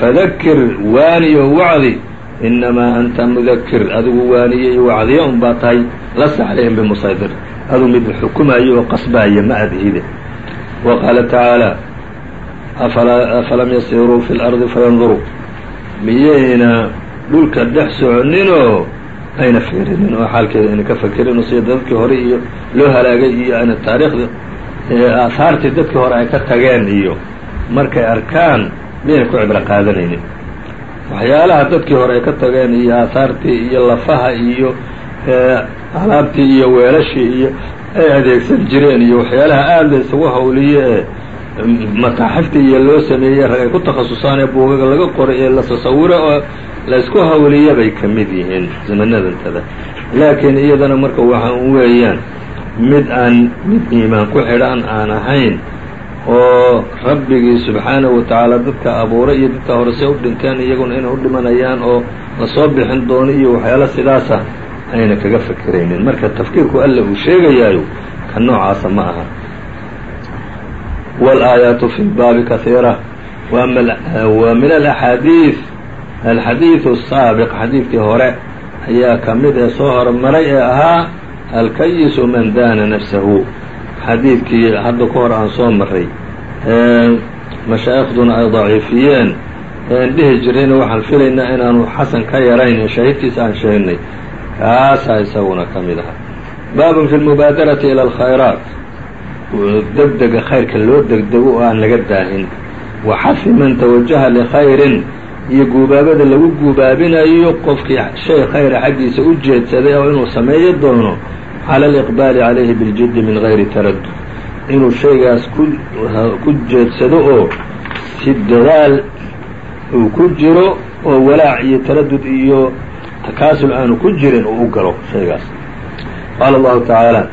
Fadakir waaniyo wacdi inamaa anta mudakir adigu waaniye iyo wacdiya un baa tahay lasta calayhim bimusaydir aduu mid xukumayo oo qasbaaya ma adhide wa tacaala afalam yasiruu fi lardi fayanduruu miyayna dhulka dhex soconinoo ayna fiirinin oo xaalkeeda ayna ka fakerin sida dadkii hore iyo loo halaagay iyo ayna taariikhda aahaartii dadkii hore ay ka tageen iyo markay arkaan miyayna ku cibro qaadanaynin. Waxyaalaha dadkii hore ay ka tageen iyo aahaartii iyo lafaha iyo alaabtii iyo weelashii iyo ay adeegsan jireen iyo waxyaalaha aada la isugu hawliye ee mataaxiftii iyo loo sameeyey rag ay ku takhasusaan ee buugaga laga qoray ee la tasawiro oo la isku hawliya bay ka mid yihiin zamanadantada laakiin iyadana marka waxa un weeyaan mid aan mid iimaan ku xidhan aan ahayn oo rabbigii subxaanahu watacaala dadka abuuray iyo dadka hore u dhinteen iyaguna inay u dhimanayaan oo la soo bixin doono iyo waxyaala sidaasa ayna kaga fekeraynin marka tafkiirku alla uu sheegayaayo ka noocaasa ma aha wاlaayaatu fi lbaabi kahiira wa min alaxaadiid alxadiidu الsaabiq xadiidkii hore ayaa ka mid ee soo hormaray ee ahaa alkayisu man daana nafsahu xadiidkii hadda ka hor aan soo maray mashaa'ikhduna ay daciifiyeen een dhihi jirayna waxaan filaynaa inaanu xasan ka yarayn shahiidkiisa aan sheegnay kaasaa isaguna ka mid aha baabun fi lmubaadarati ila alkhayraat degdega khayrka loo degdego oo aan laga daahin. Wa xafi man tawajaha likhayrin iyo guubaabada lagu guubaabinayo qofkii shay khayra xaggiisa u jeedsaday oo inuu sameeyo doono cala aliqbaali calayhi biljiddi min gayri taradud inuu shaygaas ku jeedsado oo si dadaal uu ku jiro oo walaac iyo taradud iyo takaasul aanu ku jirin uu u galo shaygaas. Qaala allahu tacaala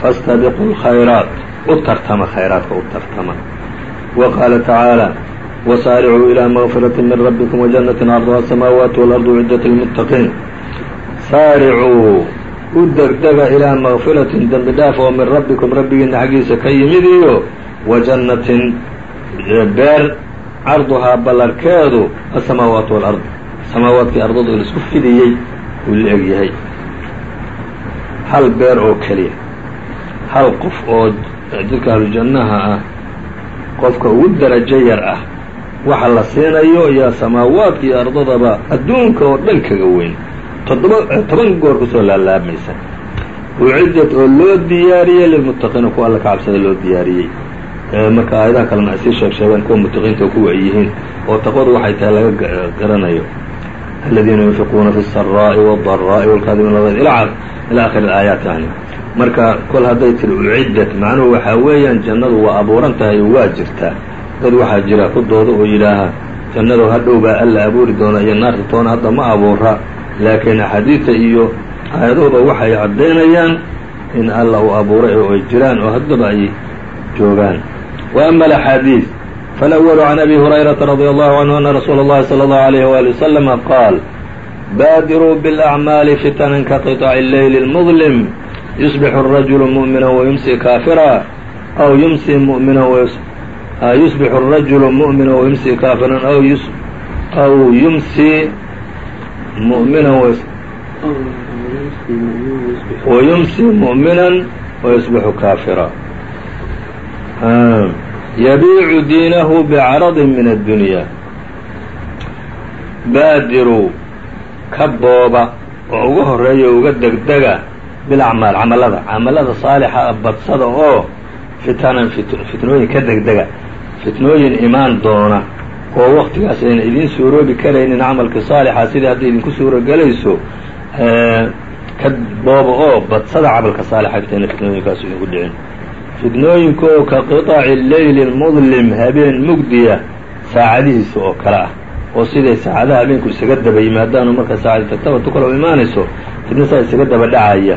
fastabiqu lkhayraat u tartama khayraadka u tartama wa qaala tacaala wasaaricuu ilaa maqfirati min rabbikum wajannati carduha asamaawaati walardu ciddat lmuttaqiin saaricuu u degdega ilaa maqfiratin dembi dhaaf oo min rabbikum rabbigiina xaggiisa ka yimid iyo wajannatin beer carduhaa ballarkeedu asamaawaatu walard samaawaadkii ardadu la isku fidiyey uu la egyahay hal beer oo keliya hal qof oo dadka ahlujannaha ah qofka ugu darajo yar ah waxa la siinayo yaa samaawaadka iyo ardadaba adduunka oo dhan kaga weyn toddoba toban goor kusoo laalaabmaysa uciddad oo loo diyaariyey lilmuttaqiina kuwa alla ka cabsada loo diyaariyey marka aayadaha kalena ay sii sheeg sheegeen kuwa muttaqiinta kuwa ay yihiin oo taqwadu waxay tahay laga garanayo aladiina yunfiquuna fi الsaraa'i wالdaraa'i wاlkaadimiina ghayr ilى akhir اaayaat yani marka kol hadday tiri uciddat macnuhu waxaa weeyaan jannadu waa abuuran tahay oo waa jirtaa dad waxaa jira ku dooda oo yidhaaha jannadu hadhow baa alla abuuri doona iyo naarta toona hadda ma abuura laakiin axaadiidta iyo aayadahooda waxay caddaynayaan in alla uu abuuray oo ay jiraan oo haddaba ay joogaan wa ama alaxaadiid faalawalu can abi hurayrata radia allahu canhu ana rasuula اllahi salى اllahu alayh wali waslama qaal baadiruu biاlأcmaali fitanan ka qiطaci اleyli اlmudlim yusbixu الrajulu muؤmina wayumsi kaafira aw yumsi muؤmina yusbixu الrajulu muؤmina wayumsi kaafiran aw aw yumsi muؤmina wayumsi muؤminan wayusbixu kaafira yabiicu diinahu bicradi min الdunya baadiruu ka booba oo uga horeeya o uga degdega bilacmaal camalada camalada saalixa badsada oo fitanan fitnooyin ka degdega fitnooyin imaan doona oo waktigaas ayna idiin suuroobi karaynin camalkii saalixa sidii hadday idinku suurogelayso ka booba oo badsada camalka saalixa intayna fitnooyinkaasu idinku dhicin fitnooyinka oo ka qiطaci leyli mudlim habeen mugdiya saacadihiisa oo kale ah oo siday saacadaha habeenku isaga daba yimaadaano marka saacadi tagtaba tu kale imaanayso fitna saa isaga daba dhacaya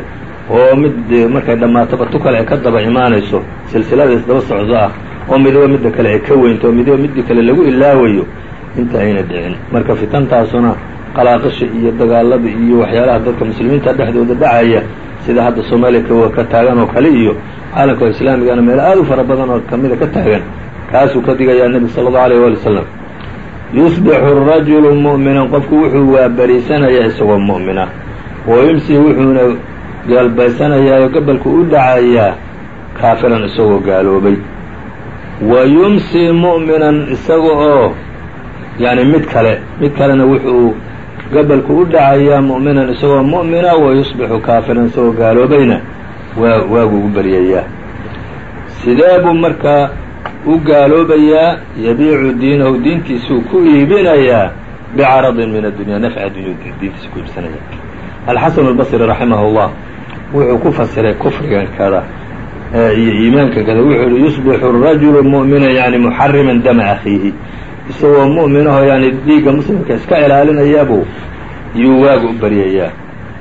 oo mid markay dhammaataba tu kale ay ka daba imaanayso silsilada isdaba socdo ah oo midaba midda kale ay ka weynto oo midaba midda kale lagu ilaawayo inta ayna dhicin. Marka fitantaasuna qalaaqisha iyo dagaalada iyo waxyaalaha dadka muslimiinta dhexdooda dhacaya sida hadda soomaaliya ka taagan oo kale iyo caalamka islaamigana meelo aad u fara badan oo kamida ka taagan kaasuu ka digayaa nebigu sala allahu alayh waali wasalam yusbixu arajulu mu'minan qofku wuxuu waabariisanayaa isagoo mu'mina wa yumsi wuxuuna gaalbaysanayaa oo gabalku u dhacayaa kaafiran isagoo gaaloobay wa yumsi mu'minan isaga oo yani mid kale mid kalena wuxuu gabalku u dhacayaa mu'minan isagoo mu'mina wa yusbixu kaafiran isagoo gaaloobayna waa waagu u baryayaa sidee buu markaa u gaaloobayaa yabiicu diinahu diintiisuu ku iibinayaa bicaradin min addunya nafci addunya diintiisa ku iibsanaya. Alxasan albasri raximah اllah wuxuu ku fasiray kufrigan kada iyo iimaankan kada wuxuu yihi yusbixu rajulu mu'mina yani muxariman dama akhiihi. Isagoo mu'minaho yani dhiigga muslimka iska ilaalinayaabuu yuu waaga u baryayaa.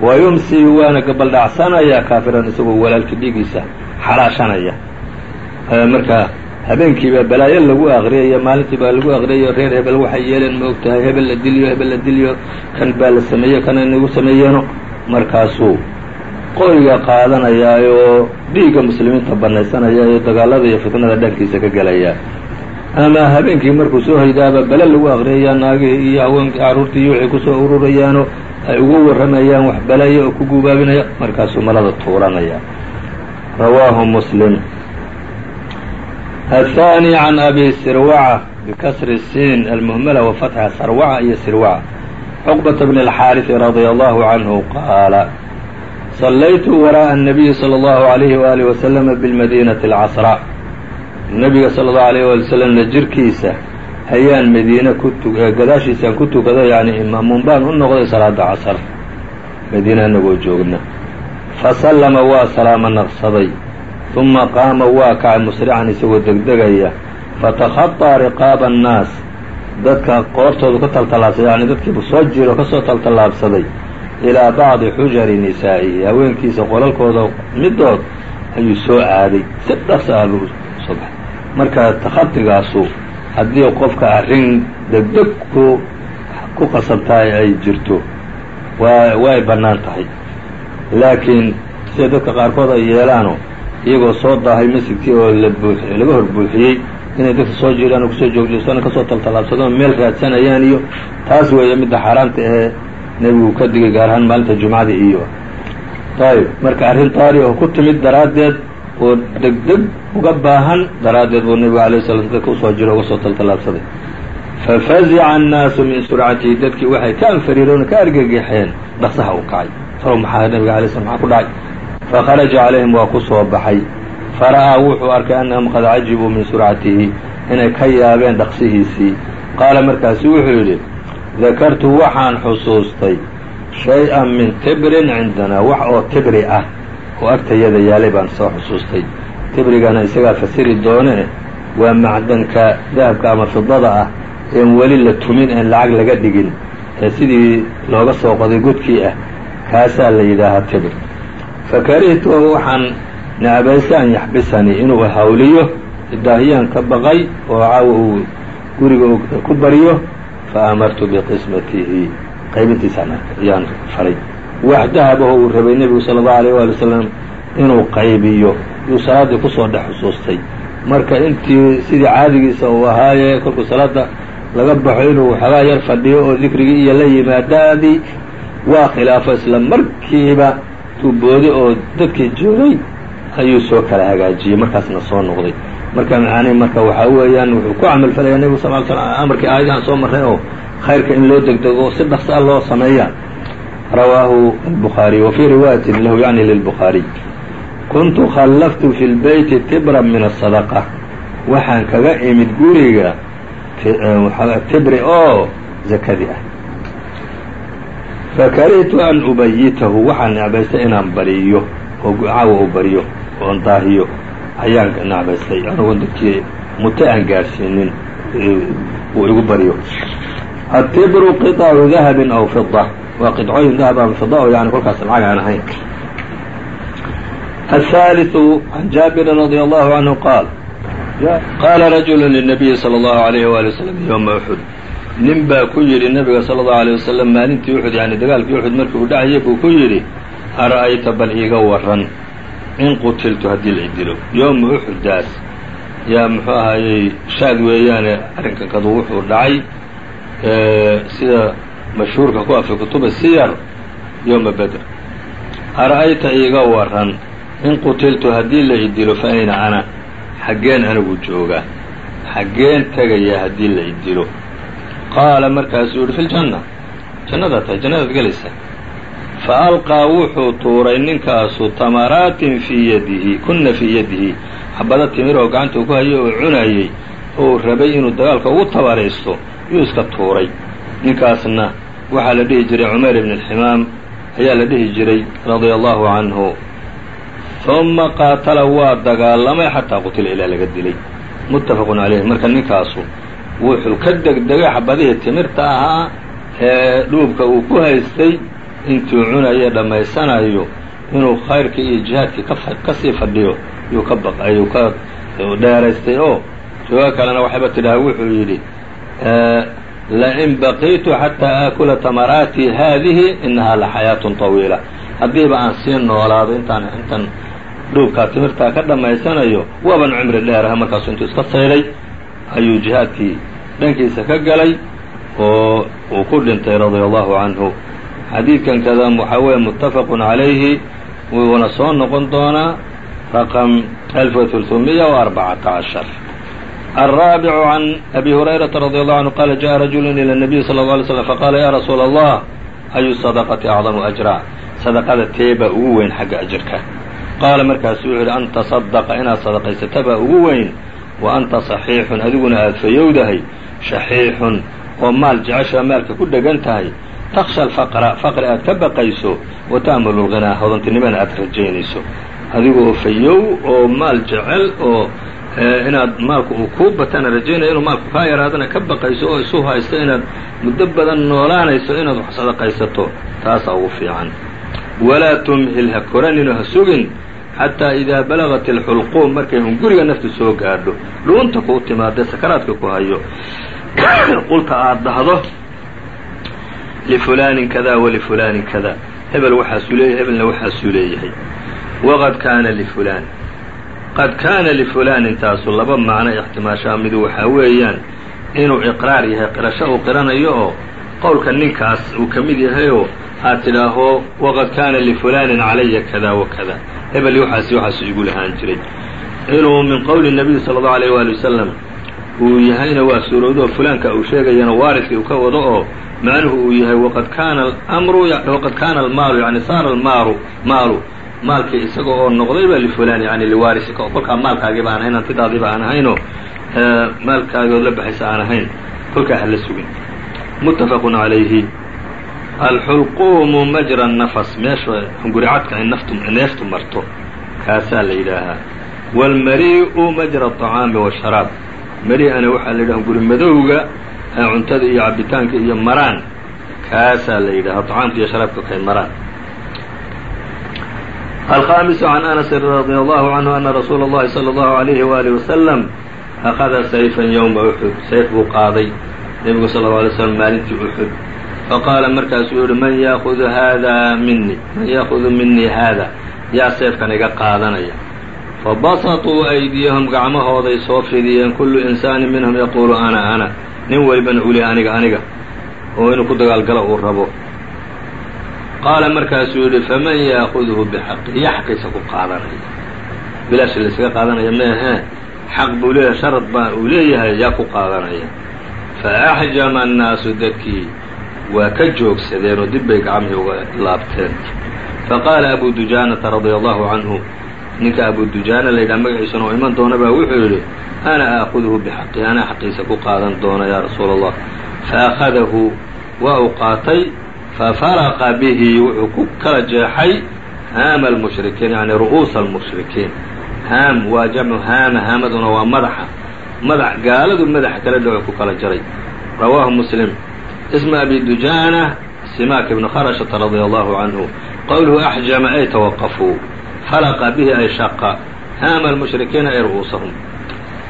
Wa waana gabaldhacsanayaa kaafiran isagoo walaalka dhiigiisa xalaashanaya. Marka habeenkii baa balaayo lagu aqriyaya maalintii baa lagu aqriyayo reer hebel waxay yeeleen ma og hebel la diliyo hebel la diliyo kan baa la sameeyo kana inagu sameeyeeno. Markaasuu qoriga qaadanayaa oo dhiigga muslimiinta banaysanaya iyo dagaalada iyo fitnada dhankiisa ka gelayaa ama habeenkii markuu soo haydaaba bale lagu aqriyayaa naagihii iyo haweenkii carruurtii iyo waxay ku soo ururayaano ay ugu warramayaan wax balaya oo ku guubaabinaya markaasuu marada tuuranaya. Rawaahu muslim الثاني عن أbي sirwcة بkسr الsin الmhmلة وفتxa sarwcة iyo sirwcة cقبة بن الxاariث رضي الله عنه qاaل صlayت وراء النبي صلى الله عليه وآله وسلم بالمdينة الcصراء nebiga slى الlه عليه وaلي وسلمna jirkiisa ayaan madiine gadaashiisaan ku tukado yani imaamuun baan u noqday salaada casr madiine anagoo joogna faslma waa salaamo naqsaday ثuma qaama waa kacay musrican isagoo degdegaya fatakhaطىa riqaaba الnaas dadka qoortoodu ka taltallaabsaday yani dadkiibu soo jiro ka soo taltallaabsaday ilaa bacdi xujari nisaa'ihi haweenkiisa qolalkooda midood ayuu soo aaday si dhaqsa ah buu soo baxay marka takhadigaasu haddii qofka arrin degdeg ku ku qasabtahay ay jirto waa way bannaan tahay laakiin sida dadka qaarkood ay yeelaano iyagoo soo daahay masjidkii oo laga hor buuxiyey inay dadka soo jiraan oo ku soo joogjoogsaana ka soo taltallaabsadoo meel raadsanayaan iyo taas weeye midda xaaraamta ee nebigu ka digay gaar ahaan maalinta jumcada iyo. Ayb marka arrin taari oo ku timid daraaddeed oo degdeg uga baahan daraaddeed buu nebigu alayh sala dadka u soo jiro uga soo taltallaabsaday. Fafazica annaasu min surcatihi dadkii waxay ka anfariiroon ka argagixeen dhaqsaha u kacay. Talow maxaa nebiga alay slam maxaa ku dhacay fakharaja calayhim waa ku soo baxay fara'aa wuxuu arkay annahum qad cajibuu min surcatihi inay ka yaabeen dhaqsihiisii qaala markaasu wuxuu yidhi dakartu waxaan xusuustay shay-an min tibrin cindanaa wax oo tibri ah oo agtayada yaalay baan soo xusuustay tibrigana isagaa fasiri doone waa macdanka dahabka ama fidada ah een weli la tumin een lacag laga dhigin ee sidii looga soo qoday godkii ah kaasaa la yidhaahaa tibr fakarihtuhu waxaan necbaystay an yaxbisanii inuu hawliyo daahiyaan ka baqay oo caawa uu guriga ku baryo faamartu biqismatihi qaybintiisaan ayaan faray wax dahabaho uu rabay nebigu sala allahu alayh waali wasalam inuu qaybiyo yuu salaaddii ku soo dhex xusuustay marka intii sidii caadigiisa uu ahaaye kolkuu salaada laga baxo inuu waxoogaa yar fadhiyo oo dikrigii iyo la yimaadaadii waa khilaafo isla markiiba tuu boodi oo dadkii joogay ayuu soo kala hagaajiyey markaasna soo noqday. Marka macaanihi marka waxaa weeyaan wuxuu ku camal falayaa nebigu sal l slam amarkii aayadahan soo marray oo khayrka in loo degdego si dhaqsa a loo sameeya. Rawaahu albukhaariy wa riwaayatin lahu yacni lilbukhaariy kuntu khallaftu fi lbeyti tibran min asadaqa waxaan kaga imid guriga tibri oo zakadii ah fakarihtu an ubayitahu waxaan necbaystay inaan bariyo oo caawa u baryo oon daahiyo ayaan necbaystay anugu dadkii mute aan gaadhsiinin uu igu baryo atibru qiطcu dahabin aw fida waa qidcooyin dahab ama fida oo yani kolkaas lacag aan ahayn الثالث عن جابر رضي الله عنه قال قال رجل للنبي صلى الله عليه وaلي وسلم يومa أحد nin baa ku yidhi nebiga sala allahu alay wasalam maalintii uxud yani dagaalkii uxud markii uu dhacayay buu ku yidhi ara'ayta bal iiga waran in qutiltu haddii la idilo yooma uxuddaas yaa muxuu ahaayey shaad weeyaane arrinkan kadu wuxuu dhacay sida mashhuurka ku afay kutuba siyar yooma bedr ara'ayta iiga waran in qutiltu haddii la idilo fa ayna ana? Xaggeen anigu joogaa xaggeen tegaya haddii la idilo qaala markaasuu yihi fi ljanna jannadaa tahay jannadaad gelaysaa fa alqaa wuxuu tuuray ninkaasu tamaraatin fii yadihi kunna fii yadihi xabado timir oo gacantuu ku hayay oo cunayey oo rabay inuu dagaalka ugu tabaraysto yuu iska tuuray ninkaasna waxaa la dhihi jiray cumayr ibn alximaam ayaa la dhihi jiray radia allahu canhu uma qaatala waa dagaalamay xataa qutila ilaa laga dilay muttafaqun calayh marka ninkaasu wuxuu ka degdegay xabadihii timirta ahaa ee dhuubka uu ku haystay intuu cunayo dhammaysanayo inuu khayrkii iyo jihaadkii ka sii fadhiyo yuu ka dheeraystay. Oo riwaayo kalena waxayba tidhaha wuxuu yidhi lain baqiitu xataa aakula tamaraatii haadihi inahaa la xayaatun طawiila haddiiba aan sii noolaado intaan intan dhuubkaa timirtaa ka dhammaysanayo waaban cimri dheeraha markaasu intuu iska sayday ayuu jihaadkii dhankiisa ka galay oo uu ku dhintay radia allahu canhu xadiidkan kada waxaa weeye muttafaqun calayhi wuuna soo noqon doonaa raqam alf وثulثumiya وarبacata caشhar الرaaبع عan أbي هurayرaةa رadي الله عanهu qala jaءa rajul ilى النabiي slى الله عليه sلم faqala ya rasuula الlah ayu صدqةi أcظmu أجrا sadaqada teebaa ugu weyn xagga ajirka qaala markaasu wuxuu yidhi an taصadaqa inaad sadaqaysata baa ugu weyn wa anta صaxiixun adiguna aad fayowdahay shaxiixun. Oo maal jeceshaa maalka ku dhegan tahay. Taksha alfaqra faqri aad ka baqayso wa ta'mulu lghinaa hodantinimana aad rajaynayso. Adiga oo fayow oo maal jecel oo inaad maalku uu kuu batana rajaynaya inuu maalku kaa yaraadana ka baqayso oo isu haysto inaad muddo badan noolaanayso inaad wax sadaqaysato. Taasaa ugu fiican. Walaa tumhil ha koraninoo ha sugin xataa idaa balagat alxulquum markay hunguriga naftu soo gaadho. Dhuunta kuu timaadee sakaraadka ku hayo qulta aad dhahdo lifulaanin kada walifulaanin kada hebel waxaasuu leeyahay hebelna waxaasuu leeyahay. Waqad kaana lifulaan qad kaana lifulaanin taasu laba macno ixtimaashaa midu waxaa weeyaan inuu iqraar yahay qirasho uu qiranayo oo qowlka ninkaas uu ka mid yahayoo aad tidhaaho waqad kaana lifulaanin calaya kada wa kada hebel waxaasi waxaasu igu lahaan jiray. Inuu min qowli nabiyi sala allahu alayh waali wasalam uu yahayna waa suurowdo oo fulaanka uu sheegayana waaridkii uu ka wado oo macnuhu uu yahay waqad kaana almru waqad kaana almaalu yani saara almaalu maalu maalkii isaga oo noqdayba lifulaan yani liwaarisika oo kolkaa maalkaagiiba aan ahayn antidaadiiba aan ahaynoo maalkaagood la baxaysa aan ahayn kolkaa hala sugin. Muttafaqun calayhi. Alxulquumu majra nafas meesha hunguricadka ay naftu neeftu marto kaasaa la yidhaahaa. Waalmarii'u majra aطacaami waasharaab mari-ana waxaa la yidhaha hunguri madowga cuntada iyo cabitaanka iyo maraan kaasaa la yidhaha طacaamka iyo sharaabka kay maraan alkhamisu can anasi radi allahu canhu ana rasuula اllahi salى اllahu عalayhi waalihi wasalam akada sayfan yowma uxud sayf buu qaaday nebigu sal ه alay slm maalintii uxud faqaala markaasuu yihi man yaakudu hada minii man yaakudu minii haada yaa seefkan iga qaadanaya fabasaطuu aydiyahum gacmahooday soo fidiyeen kullu insaani minhum yaquulu ana ana nin walibana uli aniga aniga oo inuu ku dagaalgalo uu rabo qaala markaasuu yidhi faman yaakuduhu bixaqi yaa xaqiisa ku qaadanaya bilaash laysaga qaadanaya meehe xaq buu leeyahay sharad baa uu leeyahay yaa ku qaadanaya faaxjama annaasu dakii waa ka joogsadeen oo dib bay gacmihii uga laabteen faqaala abu dujaanata radia allahu canhu ninka abu dujaana la yidhaha magaciisana oo iman doona baa wuxuu yidhi ana aakuduhu bixaqi anaa xaqiisa ku qaadan doona yaa rasuula allah faأkhadahu waa uu qaatay fafaraqa bihi wuxuu ku kala jeexay haama almushrikiin yani ru'uusa almushrikiin. Haam waa jamcu haama haamaduna waa madaxa madax gaaladu madaxa kala dhaco ku kala jaray. Rawaahu muslim. Isma abi dujaana simaak ibnu kharashata radia allahu canhu qowluhu axjama ay tawaqafuu xalaqa bihi ay shaqa haama almushrikiina ay ru'uusahum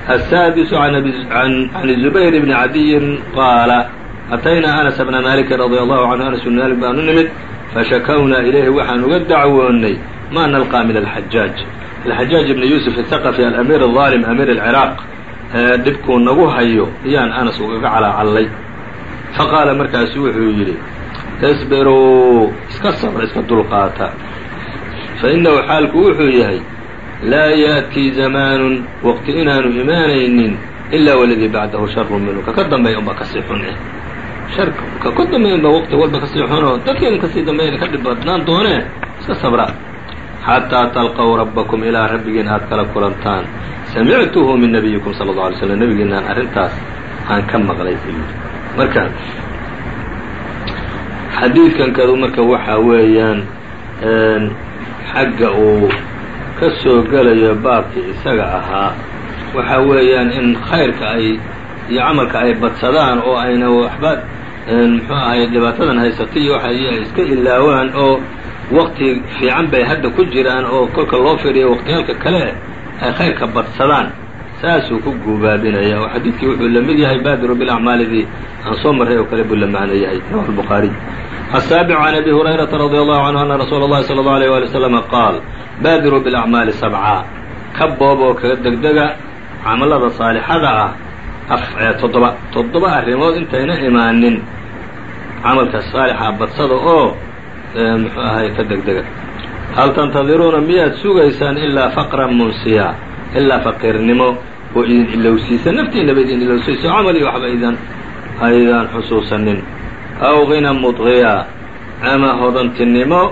aلsaadisu can zubayr bni cadiyin qaala atayna anas bna maaliki radi allahu canhu anas bn maalik baanu nimid fashakawnaa ilayhi waxaan uga dacwoonnay ma nalqaa min alxajaaj alxajaaj ibni yuusuf athaqafi alamiir alaalim amiir alciraaq dhibkuu nagu hayo ayaan anas ugaga calaacallay faqaala markaasu wuxuu yidhi isbiruu iska sabra iska dulqaata fainahu xaalku wuxuu yahay laa yaatii zamaanu waqti inaanu imaanaynin ilaa waladii bacdahu sharu minhu kaka dambeeya unbaa ka sii xun eh sharka ka dambeeya unbaa waqti walba ka sii xunoo dadkeena ka sii dambeeyana ka dhib badnaan doonee iska sabra xataa talqow rabbakum ilaa rabbigiin aad kala kulantaan samictuhu min nabiyikum sala allau alay slam nabigiinaan arrintaas aan ka maqlay ayuhi marka xadiidkan kadu marka waxaa weeyaan xagga uu ka soo gelayo baabkii isaga ahaa waxaa weeyaan in khayrka ay iyo camalka ay badsadaan oo ayna waxba muxuu ahay dhibaatadan haysatay iyo waxa ay iska ilaawaan oo waqti fiican bay hadda ku jiraan oo kolka loo fiiriyo waqtiyaalka kale ay khayrka badsadaan saasuu ku guubaabinaya oo xadiidkii wuxuu la mid yahay baadiru bilacmaalidii aan soo marray oo kale buu la macno yahay rawahu الbukhaariي السابع عن أbي هريرة رضي الله عنه أن رsuuل الlahi صلى الله عليه ولي وسلم qاal baadiruu بالأعماaل سبعا ka boob oo kaga degdega camalada صaalixada ah toddoba toddoba arrimood intayna imaanin camalka saalixa badsada oo muxuu ahay ka degdega hal tantadiruuna miyaad sugaysaan ilaa faqran munsiya ilaa faqiirnimo oo idin ilowsiisa naftiinaba idin ilowsayso camal iyo waxba idan aydaan xusuusanin aw gina mudqiya ama hodantinimo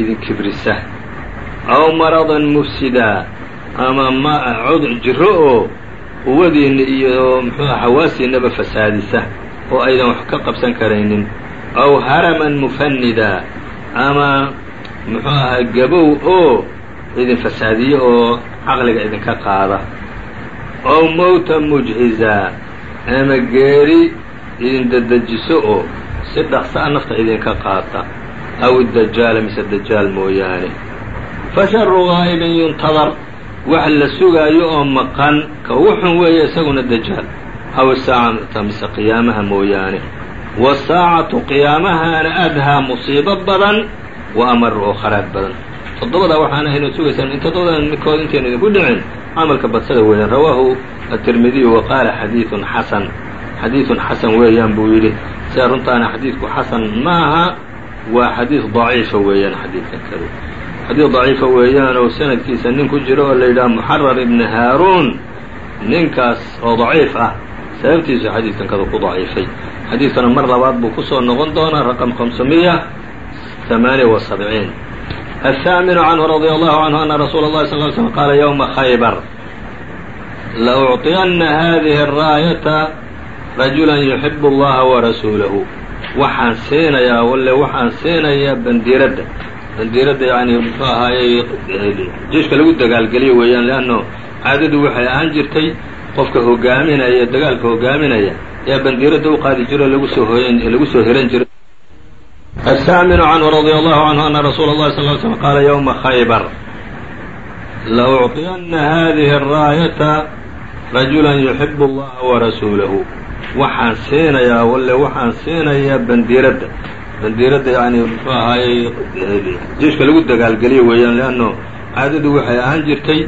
idin kibrisa aw maradan mufsida ama ma cod jiro oo quwadiinna iyo muxuuha xawaasiinaba fasaadisa oo aydan wax ka qabsan karaynin aw haraman mufanida ama muxuu ahay gabow oo idin fasaadiyo oo caqliga idinka qaada. Aw mowta mujhiza ama geeri idin dedejiso oo si dhaqsa-a nafta idinka qaata. Aw dajaala mise dajaal mooyaane. Fasharu gaa'ibin yuntadar wax la sugaayo oo maqan ka xun weeye isaguna dajaal. Aw isaacata mise qiyaamaha mooyaane. Wasaacatu qiyaamahaana adhaa musiibo badan wa amar oo kharaab badan toddobadaa waxaan ahaynood sugaysaan in toddobadan midkood intaynu idinku dhicin camalka badsada weeyaan rawaahu atirmidiyu wa qaala xadiidun xasan. Xadiidun xasan weeyaan buu yidhi. Sidaa runtaana xadiidku xasan ma aha waa xadiid daciifa weeyaan xadiidkan kadu xadiid daciifa weeyaan oo sanadkiisa nin ku jiro oo la yidhaha muxarar ibni haaruun ninkaas oo daciif ah sababtiisu xadiidkan kadu ku daciifay. Xadiidkana mar labaad buu ku soo noqon doonaa raqam hamsamiya amaaniya wa sabciin. الثامن عنه رضي الله عنه أن رsuuل الlه صلى اه علي سلم قال يومa خyبر لأعطينa هذه الراaية رaجuلا يحب اللهa ورasuuله waxaan siinayaa wale waxaan siinayaa bandiradda bandiradda yani mxuu ahaayey jeiشhka lagu dagaalgeliyo weeyaan لأnno caadadu waxay ahaan jirtay qofka hogaaminaya dagaalka hogaaminaya yaa bandiradda u qaadi jiro lagu soo hoyn lagu soo heran jiray الثامن عنه رضي الله عنه أن رsuuل الlه صلى اه علي سلم قال يومa خyبر لأعطينa هذه الراaية رaجuلا يحب اللهa ورasuuله waxaan siinayaa wale waxaan siinayaa bandiradda bandiradda yani mxuu ahaayey jeiشhka lagu dagaalgeliyo weeyaan لأnno caadadu waxay ahaan jirtay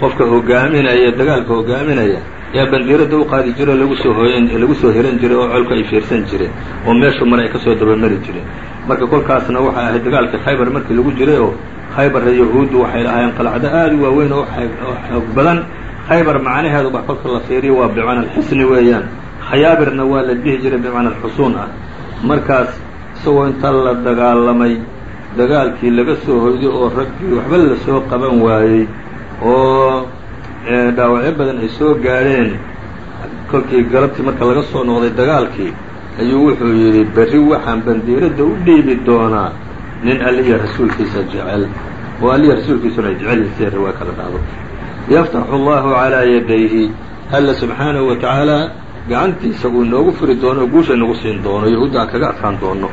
qofka hogaaminaya dagaalka hogaaminaya yaa bandiradda u qaadi jiro lagu soo hoyn lagu soo hiran jiray oo colka ay fiirsan jireen oo meeshu mar ay ka soo dabamari jireen marka kolkaasna waxay ahayd dagaalkii khaybar markii lagu jiray oo khaybarra yahuuddu waxay lahaayeen qalcado aad u waaweyn oo xoog badan. Khaybar macnaheeduba kolka la fiiriyo waa bimacna alxisni weeyaan. Khayaabirna waa la dhihi jiray bimacna alxusuun ah. Markaas isagoo inta la dagaalamay dagaalkii laga soo hoyday oo raggii waxba la soo qaban waayey oo dhaawacyo badan ay soo gaadheen. Kolkii galabtii marka laga soo noqday dagaalkii ayuu wuxuu yidhi berri waxaan bandiiradda u dhiibi doonaa nin alliya rasuulkiisa jecel. Oo alliya rasuulkiisuna ay jecel yihiin siday riwaay kala dhahdo yaftaxu allahu calaa yadayhi. Alla subxaanahu wa tacaala gacantiisa uu inoogu furi doono oo guusha inagu siin doono yahuudda aan kaga adkaan doono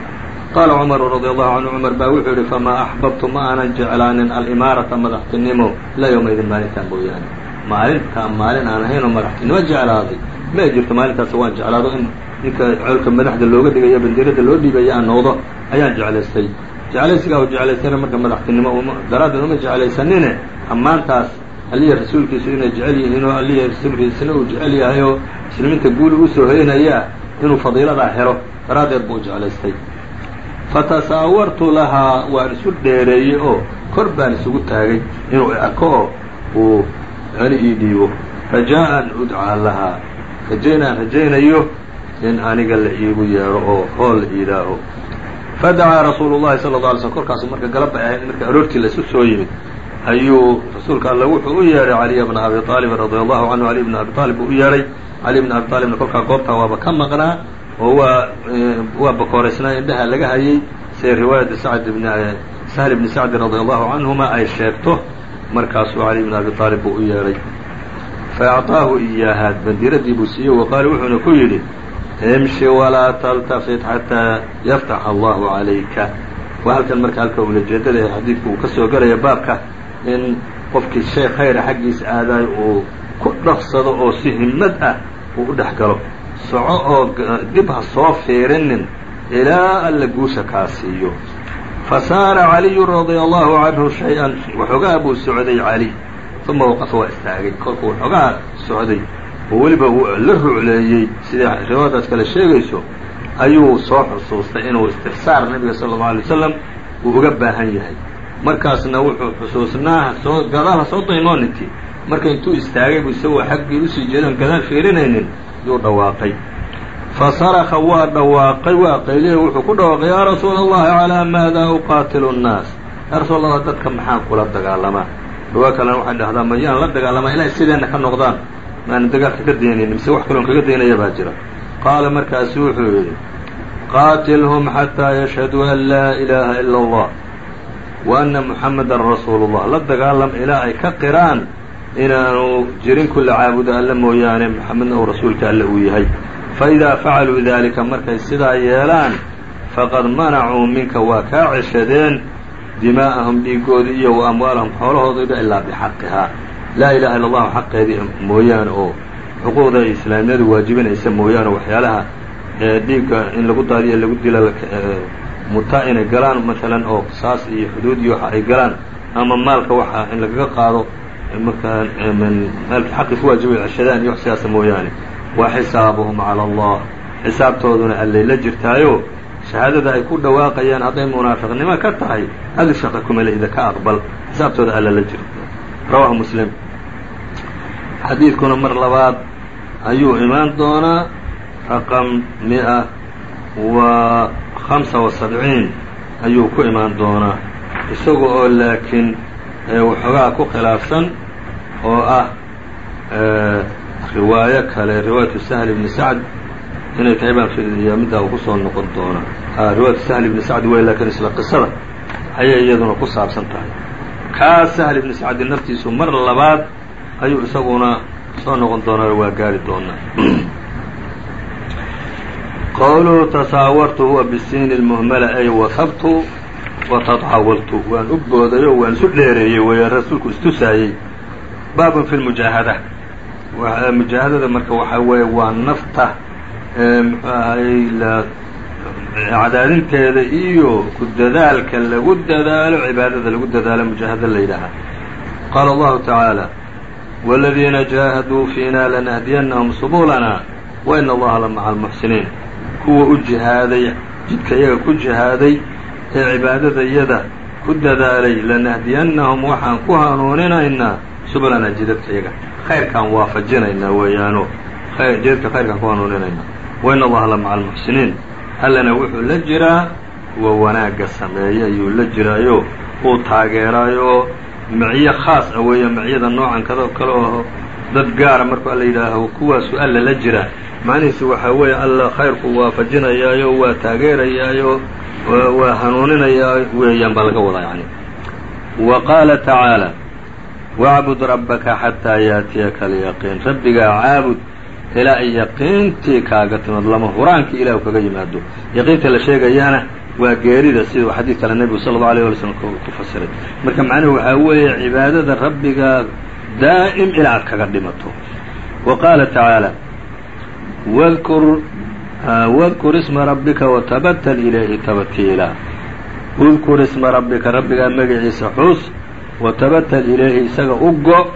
qaala cumaru radia allahu canhu cumar baa wuxuu yidhi famaa axbabtu ma aanan jeclaanin alimaarata madaxtinimo ilaa yowmaydin maalintaan mooyaane maalintaa maalin aan ahayn oo madaxtinimo jeclaaday. Ma jirto maalintaas waan jeclaado in ninka colka madaxda looga dhigaya bandiirada loo dhiibaya aan noqdo ayaan jeclaystay. Jeclaysigaa u jeclaystayna marka madaxtinimo daraaddeed uma jeclaysanine. Ammaantaas alliya rasuulkiisu inay jecel yihiin oo alliya rasuulkiisana uu jecel yahay oo muslimiinta guuli u soo hoynayaa inuu fadiiladaa helo daraaddeed buu jeclaystay. Fatasaawartu lahaa waan isu dheereeyey oo kor baan isugu taagay inuu arko oo uu ani ii dhiibo. Rajaa'an udcaa lahaa. Rajaynaan rajaynayo in aniga la iigu yeedho oo hool la iidhaaho fadacaa rasuulu llahi sala lla alay slm kolkaasu marka galab bay ahayd marka aroortii laisu soo yimid ayuu rasuulka alle wuxuu u yeedhay caliya bna abi aalibin radia allahu canhu cali bna abi aalib buu u yeedhay cali bna abi aalibna kolkaa goobtaa waaba ka maqnaa oo waa waa bakooraysnaa indhaha laga hayay. Siday riwaayadda sacd bn sahl bni sacdi radia allahu canhuma ay sheegto markaasuu cali bna abi aalib buu u yeedhay faacطaahu iyaaha bandiradii buu siiyey wa qaala wuxuuna ku yidhi imshi walaa taltafit xataa yaftax allahu calayka. Waa halkan marka halka ulajeedada ee xadiidku uu ka soo gelaya baabka in qofkii shay khayra xaggiisa aadayo uu ku dhaqsado oo si himmad ah uu u dhex galo soco oo dib ha soo fiirinin ilaa alla guusha kaa siiyo fasaara caliyu radia allahu canhu shay-an. Waxoogaa buu socday cali uma waqafa waa istaagay. Kolkuu waxoogaa socday. Oo weliba uu la rucleeyey. Siday riwaayadaas kale sheegayso ayuu soo xusuustay inuu istifsaar nabiga sala allau alay wasalam uu uga baahan yahay. Markaasna wuxuu xusuusnaa soo gadaal ha soo daymooniti marka intuu istaagay buu isagoo xaggii u sii jeedan gadaal fiirinaynin yuu dhawaaqay fa saraka waa dhawaaqay waa qayliya wuxuu ku dhawaaqay yaa rasuula allahi calaa maada uqaatilu nnaas yaa rasuul allah dadka maxaan kula dagaalamaa riwaa kalena waxay dhahdaa mayaan la dagaalamaa ilaa sideenna ka noqdaan maana dagaalka ka daynaynin mise wax kaloon kaga daynaya baa jira qaala markaasu wuxuu yidhi qaatilhum xataa yashhaduu an laa ilaaha ila allah wa anna muxamadan rasuulu llah la dagaalam ilaa ay ka qiraan inaanu jirin kulla caabudo alle mooyaane muxamedna uu rasuulka alle uu yahay. Faidaa facaluu daalika markay sidaa yeelaan faqad manacuu minka waa kaa ceshadeen dimaa'ahum dhiigoodii iyo wa amwaalahum xoolahoodaiba ilaa bixaqihaa. Laa ilaha illa allahu xaqeedii mooyaane oo xuquuqda islaamiyadu waajibinaysa mooyaane waxyaalaha dhiigga in lagu daadiyo lagu dilo muta inay galaan maalan oo qisaas iyo xuduud iyo waxa ay galaan ama maalka waxa in lagaga qaado markaa xaqii ku waajibay ceshadaan iyo wax mooyaane. Wa xisaabuhum cala allah. Xisaabtooduna jirtaayo shahaadada ay ku dhawaaqayaan hadday munaafiqnimo ka tahay adi shaqa kumalida ka aqbal. Xisaabtooda alla la jirta rawahu muslim. Xadiidkuna mar labaad ayuu imaan doonaa raqam mi'a wa hamsa wa sabciin ayuu ku imaan doonaa. Isaga oo laakiin waxoogaa ku khilaafsan oo ah riwaayo kale riwaayatu sahl ibni sacd inay tahay baan fiiriyaa middaa uu ku soo noqon doona riwaayatu sahl ibni sacd wey laakiin isla qisada ayay iyaduna ku saabsan tahay. Kaa sahl ibni sacdi naftiisu mar labaad ayuu isaguna soo noqon doonaa waa gaari doonaa. Qowluhu tasaawartu huwa bisiini lmuhmala ay wasabtu watadcawaltu waan u boodayo waan isu dheereeyey weeyaan rasuulku istusaayey baabun fi lmujaahada mujaahadada marka waxaa weeye waa nafta muxuu ahay cadaadinteeda iyo ku dadaalka lagu dadaalo cibaadada lagu dadaalo mujaahada la yidhaahaa qaala allahu tacaala wاladiina jaahaduu fiina lanahdiyannahum subulana wa ina allaha la almuxsiniin kuwa u jihaaday jidka iyaga ku jihaaday ee cibaadada iyada ku dadaalay lanahdiyannahum waxaan ku hanuuninaynaa sublanaa jidadka iyaga khayrkaan waafajinaynaa weeyaano jidadka khayrkaan ku hanuuninaynaa wa ina allaha la maca almuxsiniin allana wuxuu la jiraa kuwa wanaagga sameeya ayuu la jiraayo uu taageeraayo. Miciyo khaas ah weeya miciyada noocan kadoo kale oo dad gaara markuu alla yidhaaho kuwaasu alla la jira macnihiisi waxaa weeye alla khayrku waafajinayaayo waa taageerayaayo waa hanuuninayaa weeyaan baa laga wadaa yani wa qaala tacaala wacbud rabbaka xataa yaatiyaka alyaqiin. Rabbigaa caabud ilaa ay yaqiintii kaaga timad lama huraankii ilah kaga yimaado. Yaqiinta la sheegayaana waa geerida siduu xadiid kale nebigu sala allau alيyه wala slm ku fasiray. Marka macnuhu waxaa weeye cibaadada rabbiga daa'im ilaa aad kaga dhimato. Wa qaala tacaala wdkur wadkur isma rabbika watabatal ilayhi tabtiila udkur isma rabbika rabbigaa magaciisa xus watabatal ilayhi isaga u go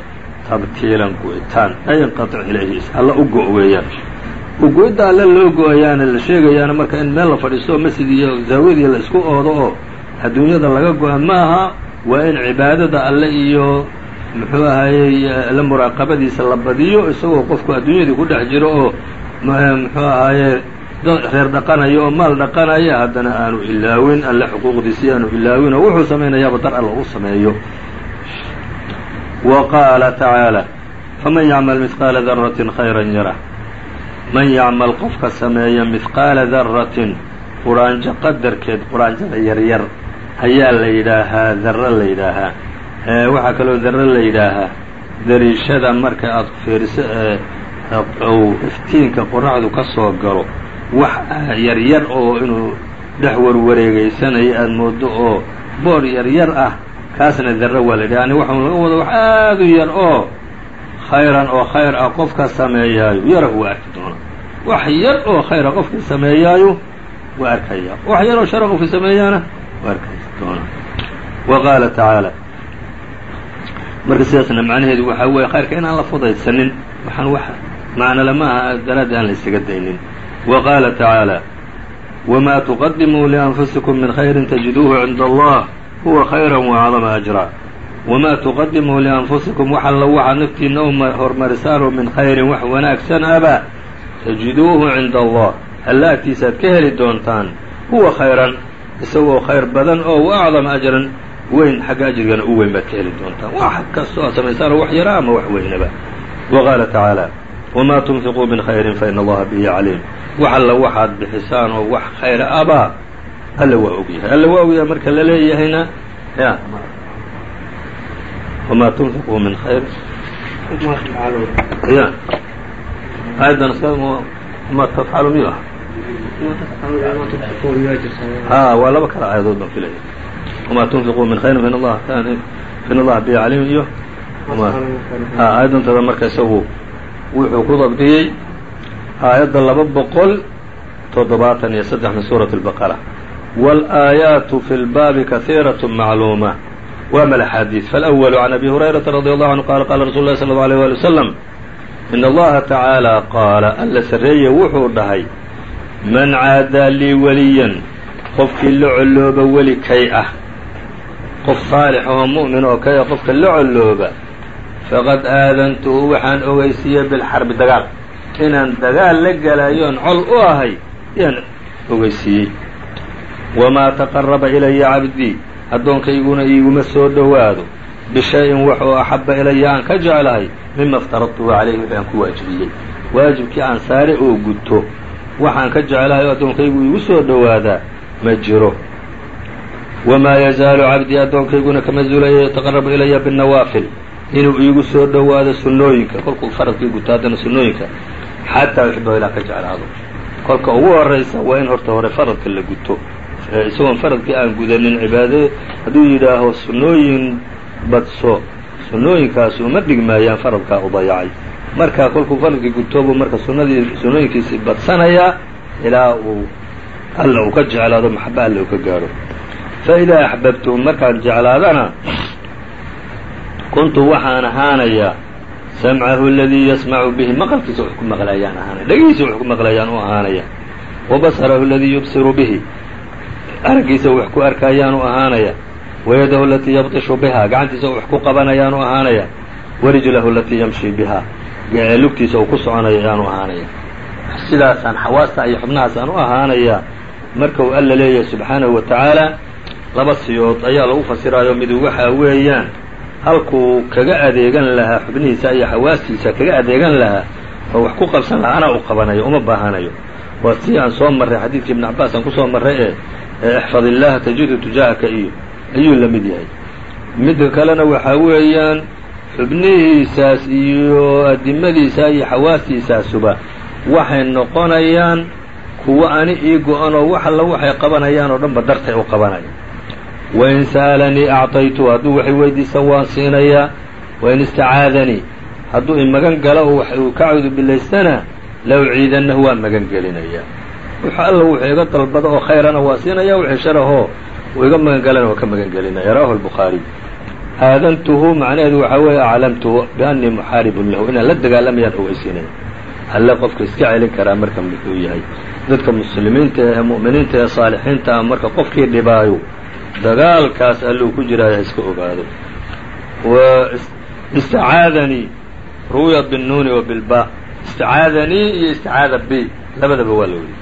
tabtiilan go-itaan ay inqaطic ilayhi alla u go weeyaan ugo-idda alle loo go'ayaana la sheegayaana marka in meel la fadhiisto masjid iyo zaawiyadii la isku oodo oo adduunyada laga go-a ma aha waa in cibaadada alle iyo muxuu ahayey alla muraaqabadiisa la badiyo isagoo qofku adduunyadii ku dhex jiro oo muxuu ahaaye reer dhaqanayo oo maal dhaqanaya haddana aanu ilaawin alle xuquuqdiisii aanu ilaawin oo wuxuu samaynayaaba dar alla u sameeyo. Wa qaala tacaala faman yacmal mihqaala daratin khayran yarah? Man yacmal qofka sameeya mihqaala daratin quraanjo qadarkeed quraanjada yaryar ayaa la yidhaahaa darro la yidhaahaa. Waxaa kaloo darro la yidhaahaa dariishada marka aada fiiriso ou iftiinka qoraxdu ka soo galo wax yaryar oo inuu dhex warwareegaysanayo aada moodo oo boor yaryar ah kaasna darro waa la yidhaha yani waxau laga wado wax aad u yar oo khayran oo khayr ah qofka sameeyaayo. Yarahu waa arki doona wax yar oo khayra qofka sameeyaayo waa arkaya. Wax yar oo shara qofka sameeyaana waa arki doona wa qaala tacaala marka sidaasna macnaheedu waxaa weeye khayrka inaan la fudaydsanin waxaan wax macno lama aha daraaddi aan la ysaga daynin wa qaala tacaala wma tuqadimuu lianfusikum min khayri tajiduuhu cinda allah huwa khayra waacdama ajra wamaa tuqadimuu lianfusikum wax alla waxaad naftiinna u hormarisaanoo min khayrin wax wanaagsan aba tajiduuhu cinda allah alla agtiisaaad ka heli doontaan huwa khayran isagoo khayr badan oo wa acdama ajran weyn xagga ajrigana u weyn baad ka heli doontaan wax kastoo aad samaysaanoo wax yara ama wax weynaba wa qaala wamaa tunfiquu min khayrin faina allaha bihi caliim wax alla waxaad bixisaan oo wax khayra abaa alla waa ogyahay alla waa ogyahay marka la ya. wamaa tunfiquu min khayr ya. aayaddan ma tafcalu miyu ah ha waa laba kala aayadood baan filaya wamaa tunfiquu min khayrin fin allaha bihi caliim iyo aayaddantada marka isagu wuxuu ku dabdiyey aayadda laba boqol toddobaatan iyo saddex min suurati اlbaqara wاlaayaatu fi lbaabi kahiiraة macluuma waa mal axaadiid faاlأwlu can abi hurayrata radi allahu canhu qala qala rasul lahi sala اllau alيyh wali wasalam in allaha tacaala qaala alla sarreeye wuxuu dhahay man caadaa lii weliyan qofkii la collooba weli kay ah qof saalix oo mu'min oo kay ah qofka la collooba faqad aadantuhu waxaan ogeysiiyey bilxarbi dagaal. Inaan dagaal la gelayoon col u ahay yaan ogeysiiyey. Wamaa taqaraba ilaya cabdii addoonkayguna iiguma soo dhowaado. Bishay-in wax oo axabba ilaya aan ka jeclahay mima iftaradtuhu calayhi wixii aan ku waajibiyey. Waajibkii aan saare oo guto waxaan ka jeclahay oo addoonkaygu iigu soo dhowaadaa ma jiro. Wamaa yazaalu cabdii addoonkayguna kama zuulaya yataqarabu ilaya binnawaafil inuu iigu soo dhowaado sunnooyinka kolkuu faradkii guto haddana sunnooyinka xataa yuxibahu ilaa ka jeclaado. Kolka ugu horaysa waa in horta hore faradka la guto. Isagoon faradkii aan gudanin cibaado hadduu yidhaaho sunnooyin badso sunnooyinkaas uma dhigmaayaan faradkaa u dayacay. Marka kolkuu faradkii gutoobuu marka sunnadii sunnooyinkiisii badsanayaa ilaa uu alla uu ka jeclaado maxaba alla uu ka gaadho fa idaa axbabtuhum markaan jeclaadana kuntu waxaan ahaanayaa samcahu aladii yasmacu bihi maqalkiisa wax ku maqlayaan ahaanaya dhegihiisa wax ku maqlayaan u ahaanaya wa aladii yubsiru bihi araggiisa wax ku arkayaan u ahaanaya wayadahu alatii yabtishu bihaa gacantiisa wax ku qabanayaan u ahaanaya warijlahu alatii yamshi bihaa lugtiisa uu ku soconaya ayaanu ahaanaya sidaasaan xawaasta iyo xubnahaasaan u ahaanayaa marka uu alla leeyahay subxaanahu wa laba siyood ayaa lagu fasiraayo mid waxaa weeyaan halkuu kaga adeegan lahaa xubnihiisa iyo xawaastiisa kaga adeegan lahaa oo wax ku qabsan lahaa anaa u qabanayo uma baahanayo. Waa si aan soo marray xadiidkii ibn cabaas aan ku soo marray ee ixfad illaha tajidu tujaahaka iyo ayuu la mid yahay. Midka kalena waxaa weeyaan xubnihiisaas iyo adimadiisa iyo xawaastiisaasuba waxay noqonayaan kuwo ani ii go-an oo wax alla waxay qabanayaan oo dhanba dartay u qabanaya wain sa'alanii acطaytu hadduu waxay weydiisa waan siinayaa wain istacaadanii hadduu i magan galo oo uu ka cawdu bilaystana la uciidannahu waan magan gelinayaa wux alla wuxuu iga dalbado oo khayrana waa siinaya wixii sharahoo uu iga magan galana waa ka magan gelinaya rawahu albukhaariy aadantuhu macnaheedu waxaa weeye aclamtuhu biannii muxaaribun lahu inaan la dagaalamayaan ogeysiinaya alle qofka iska celin karaa marka muxuu yahay dadka muslimiinta ee mu'miniinta ee saalixiinta marka qofkii dhibaayo dagaalkaas alluu ku jiraayo ha iska ogaado isticaadanii ruwiya binnuuni wa bilba isticaadanii iyo isticaada b labadaba waa la weriye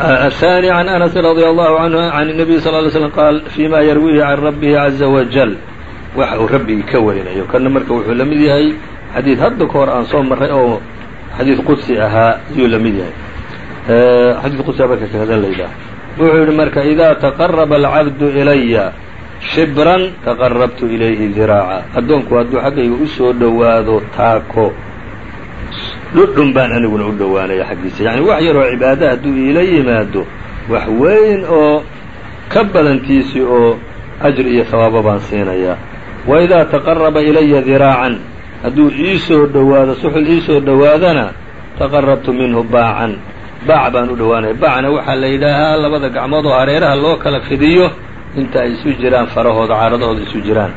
الثاني عن أنس رضي الله عنه عن النبي صلى اه عليه وسلم قال فيma yrwihi عن ربه عزa وجل waxa uu rabbigii ka warinayo kana marka wuxuu la mid yahay xadiid hadda ka hor aan soo maray oo xadiid qudsi ahaa ayuu la mid yahay xadiid qudsiga marka kadan la yidhaah wuxuu yidhi marka idaa taqaraba alcabdu ilaya shibran taqarabtu ilayhi diraaca addoonku hadduu xaggayga u soo dhowaado taako. Dhudhun baan aniguna u dhowaanaya xaggiisa. Yacni wax yaroo cibaada hadduu iila yimaado wax weyn oo ka badantiisii oo ajri iyo hawaabo baan siinayaa. Wa idaa taqaraba ilaya diraacan hadduu iisoo dhowaado suxul iisoo dhowaadana taqarabtu minhu baacan bac baan u dhawaanaya bacna waxaa la yidhaahaa labada gacmood oo hareeraha loo kala fidiyo inta ay isu jiraan farahooda caaradahooda isu jiraan.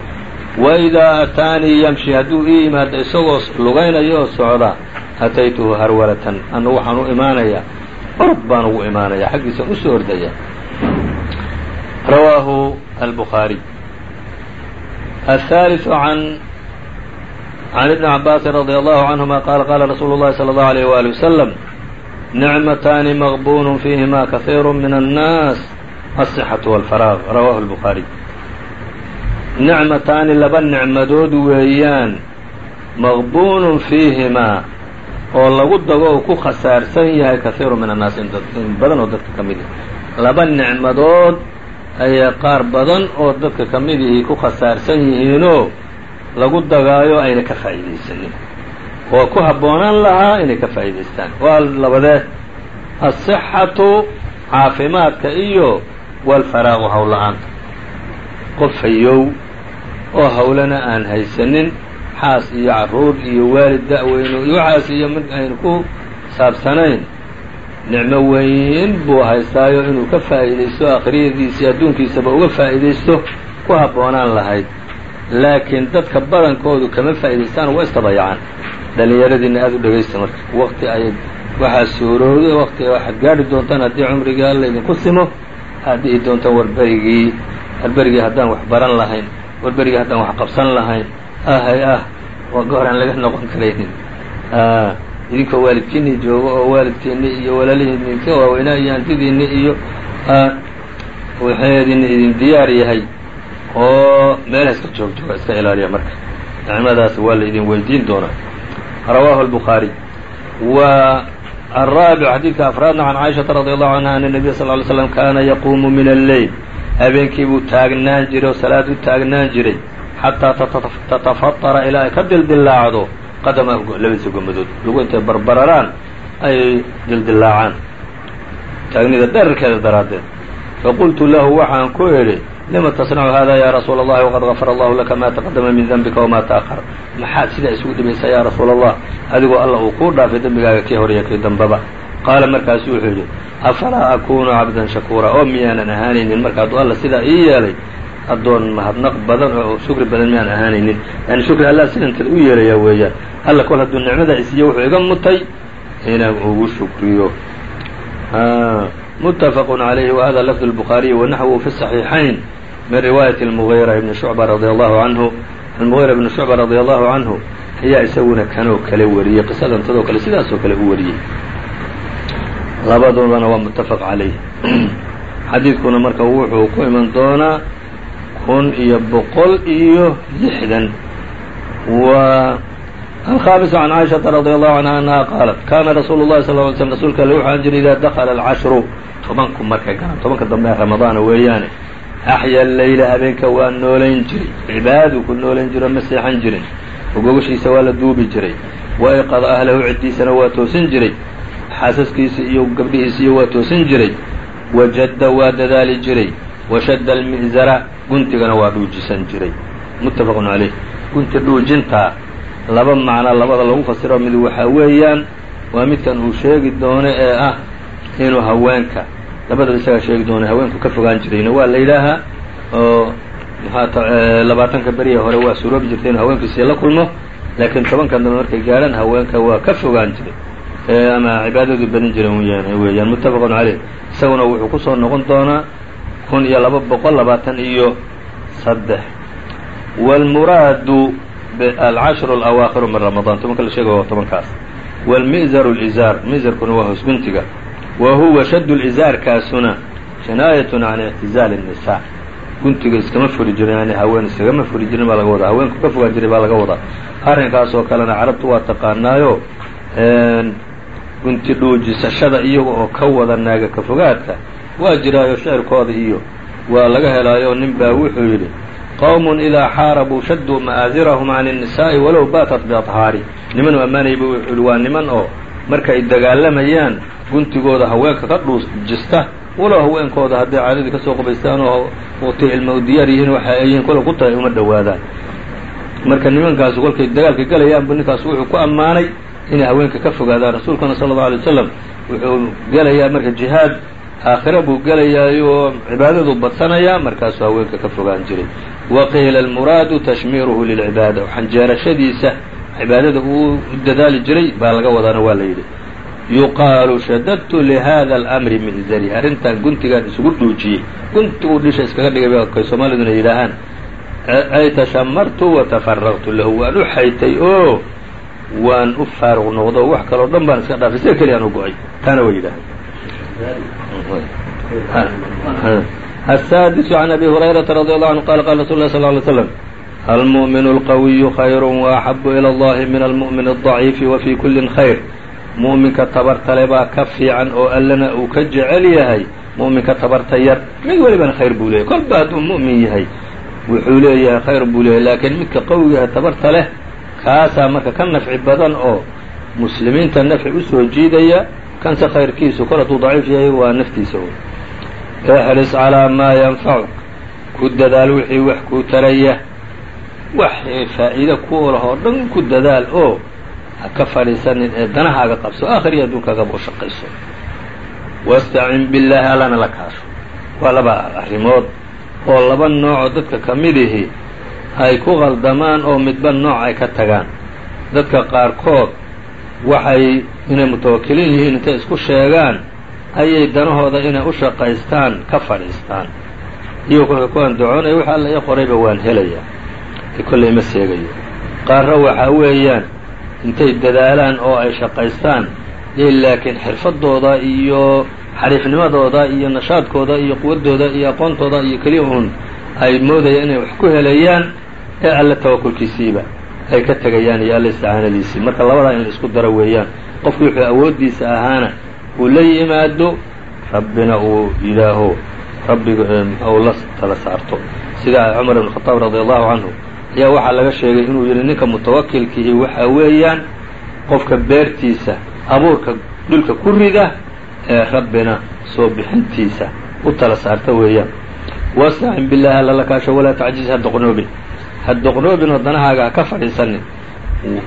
Wa idaa ataanii yamshi hadduu ii yimaado isagoo lugaynayo oo socda ataytuhu harwalatan anu waxaan u imaanayaa orod baan ugu imaanaya xaggiisaan u soo ordaya rawaahu albukhaariy ahaaliu an can ibni cabaasin radi allahu canhuma qaala qaala rasuulu llahi sala allahu alayh waali wasalam نعمتان مغبون فيهما كثير من الناس الصحة والفراغ rawاه البخاarي نicmataani laba nicmadood weeyaan maqbuun fiihimaa oo lagu dago uu ku khasaarsan yahay kahiiru min annaas in badan oo dadka ka mid ihi laba nicmadood ayaa qaar badan oo dadka ka mid ihii ku khasaarsan yihiinoo lagu dagaayo ayna ka faa'iidaysanin oo ku habboonaan lahaa inay ka faa'iidaystaan. Waa labadee asixatu caafimaadka iyo walfaraaqu howla-aanta qof hayow oo hawlana aan haysanin xaas iyo carruur iyo waalid da-weyno iyo waxaas iyo mid aynu ku saabsanayn nicmo weyn buu haystaayo inuu ka faa'iidaysto aakhiriyadiisa iyo adduunkiisaba uga faa'iidaysto ku habboonaan lahayd. Laakiin dadka badankoodu kama faa'idaystaan waa istabayacaan dhallinyaradiina aada u dhegaysta marka. Waqti ay waxaa suurowda waqti waxaad gaadhi doontaan haddii cumrigii alla idinku simo aad dhihi doontaan warberigii warberigii haddaan wax baran lahayn warberigii haddaan wax qabsan lahayn. Ahay ah waa goor aan laga noqon karaynin. Idinkoo waalidkiinii joogo oo waalidkiinni iyo walaalihiinni ka waaweynaa iyo hantidiinni iyo waxeedina idin diyaar yahay oo meelaha iska joog jooga iska ilaaliya marka. Nicmadaas waa la idin weydiin doonaa rawaahu الbخaarي w الraaبع xadiidka afraadna can caaishaةa radي allahu canha an النabiya sal ly slam kaana yaquumu min الleyl habeenkii buu taagnaan jiray oo salaad u taagnaan jiray xataa tatafطara ilaa ay ka dildilaacdo qadamahu labadiisa gomadood lugu intay barbararaan ayay dildilaacaan taagnida dherarkeeda daraaddeed faqultu lahu waxaan ku idhi lima tasnacu hada ya rasuula الله؟ waqad gafara allahu laka maa taqadama min dembika wamaa taahar maxaad sidaa isugu dhibaysaa ya rasuula allah adigoo alla uu kuu dhaafay dembigaaga kii horiya kii dambaba qaala markaasu wuxuu yidhi afalaa akuunu cabdan shakuura oo miyaanan ahaanaynin markaadu alla sidaa ii yeelay addoon mahadnaq badan oo shukri badan miyaan ahaanaynin yani shukri alla sidankeeda u yeelayaa weeyaan alla kol hadduu nicmadaa isiiye wuxuu iga mutay inaan ugu shukriyo mutafaqu calayhi wahada lafdu lbukhaariyi wanaxwuhu fi من رواية المغيرة بن شعبة رضي الله عنه المغيرة بن شعبة رضي الله عنه ayaa isaguna kanoo kale wariyey qisadan tadoo kale sidaasoo kale u wariyey labadoodana waa متفق عalayh xadiidkuna marka wuxuu ku iman doonaa kun iyo boqol iyo lixdan الخامس عن عائشhaةa رضي الله عنها أنها qاaلت kاna رsuuل الlahi صلى اه علي sلم rasuulka alle wuxuu an jiray إida dkla الcashru tobanku markay galaan tobanka dambe ee ramadaana weeyaane axya leyla habeenka waa noolayn jiray cibaaduu ku noolayn jiro ma seexan jirin ogogoshiisa waa la duubi jiray wa yqada ahlahu ciddiisana waa toosin jiray xaasaskiisa iyo gabdhihiisa iyo waa toosin jiray wajadda waa dadaali jiray washadda almi'zara guntigana waa dhuujisan jiray muttafaqun caleyh gunti dhuujinta laba macno labada lagu fasiro mid waxa weeyaan waa midkan uu sheegi doono ee ah inuu haweenka labadaba isagaa sheegi doono haweenku ka fogaan jirayna waa la yidhaahaa oo maxaa labaatanka beriya hore waa suroobi jirtay inuu haweenkiisii la kulmo laakiin tobankan dambe markay gaadhaan haweenka waa ka fogaan jiray. Ama cibaadadu badin jira weeyaan muttafaqun caleyh isaguna wuxuu ku soo noqon doonaa kun iyo laba boqol labaatan iyo saddex. Wاlmuraadu alcashru alawaakiru min ramadaan tobanka la sheega waa tobankaas. Wاlmi'zaru lizaar mizarkuna waa hoosguntiga wa huwa shaddu lizaarkaasuna jinaayatun can ictizaali الnisaa guntiga iskama furi jirin yani haween iskagama furi jirin baa laga wadaa haweenku ka fogaan jiray baa laga wadaa arrinkaas oo kalena carabtu waa taqaanaayo gunti dhuujisashada iyaga oo ka wada naaga ka fogaadka waa jiraayo shicirkooda iyo waa laga helaayo nin baa wuxuu yidhi qowmun idaa xaarabuu shadduu ma'aasirahum can الnisaa'i walow baatat biadhaari nimanuu ammaanayay bu wuxuu yihi waa niman oo markay dagaalamayaan guntigooda haweenka ka dhuujista walow haweenkooda hadday caadadii ka soo qubaystaan oo waqti ilma u diyaar yihiin waxa ay yihiin kola ku tahay uma dhowaadaan. Marka nimankaasu kolkay dagaalka galayaan bu ninkaas wuxuu ku ammaanay inay haweenka ka fogaadaan. Rasuulkuna sala allau alay wasalam wuxuu gelayaa marka jihaad aakhira buu gelayaayo oo cibaadadu badsanayaa markaasuu haweenka ka fogaan jiray. Wa qiila almuraadu tashmiiruhu lilcibaada xanjeerashadiisa cibaadada uu dadaali jiray baa laga wadaana waa la yidhi yuqaalu shadadtu lihada alamri mi'zari arrintan guntigaan isugu dhuujiyey gunti uu dhisha iskaga dhigay kay soomaaliduna yidhaahaan ay tashamartu wa lahu waan u xaytay oo waan u faaruq noqdo wax kaloo dhan baan iska dhaafay sida keliya u go'ay taana way yidhaaheen asaadisu can abi hurayrata radi allahu anhu qala qala rasul lah sal ly slm وسلم المؤمن الqوي خyر وأحب إلى الله من المؤمن الضعيف وفي كuلi خyر muؤminka tabartale baa ka fiican oo allana uu ka jecel yahay muؤminka tabarta yar mid welibana khayr buu leyahy kolba hadduu muؤmin yahay wuxuu leeyahay khayr buu leeyahay laakiin midka qawigaha tabarta leh kaasaa marka ka nafci badan oo muslimiinta nafci usoo jiidaya kanse khayrkiisu kol hadduu daciif yahay waa naftiisa exris calىa maa yanfacuk ku dadaal wixii wax kuu taraya wax faa'iide ku lah oo dhan ku dadaal oo ha ka fadhiisanin ee danahaaga qabso aakhiriya adduunkaagaba u shaqayso wastacin billaahi allana la kaasho. Waa laba arrimood oo laba noocoo dadka ka midihi ay ku qaldamaan oo midba nooc ay ka tagaan. Dadka qaarkood waxay inay mutawakiliin yihiin intay isku sheegaan ayay danahooda inay u shaqaystaan ka fadhiistaan. Iyagoo kolka ku andacoonaya wix alla ii qorayba waan helayaa ee kollay ma seegayo qaarra waxaa weeyaan intay dadaalaan oo ay shaqaystaan yay laakiin xirfadooda iyo xariifnimadooda iyo nashaadkooda iyo quwaddooda iyo aqoontooda iyo keliya uun ay moodayaan inay wax ku helayaan ee alle tawakulkiisiiba ay ka tegayaan iyo alle isticaanadiisii. Marka labadaa in isku daro weeyaan qofkii wuxuu awooddiisa ahaana uu la yimaado rabbina uu yidhaaho rabbiga uu la tala saarto. Sida cumar ibn khadaab radi allahu canhu ayaa waxaa laga sheegay inuu yidhi ninka mutawakilkihi waxaa weeyaan qofka beertiisa abuurka dhulka ku rida ee rabbina soo bixintiisa u tala saarta weeyaan. Wastacin billahi alla la kaasho walaa tacjiz ha doqnoobin ha danahaaga ha ka fadhiisanin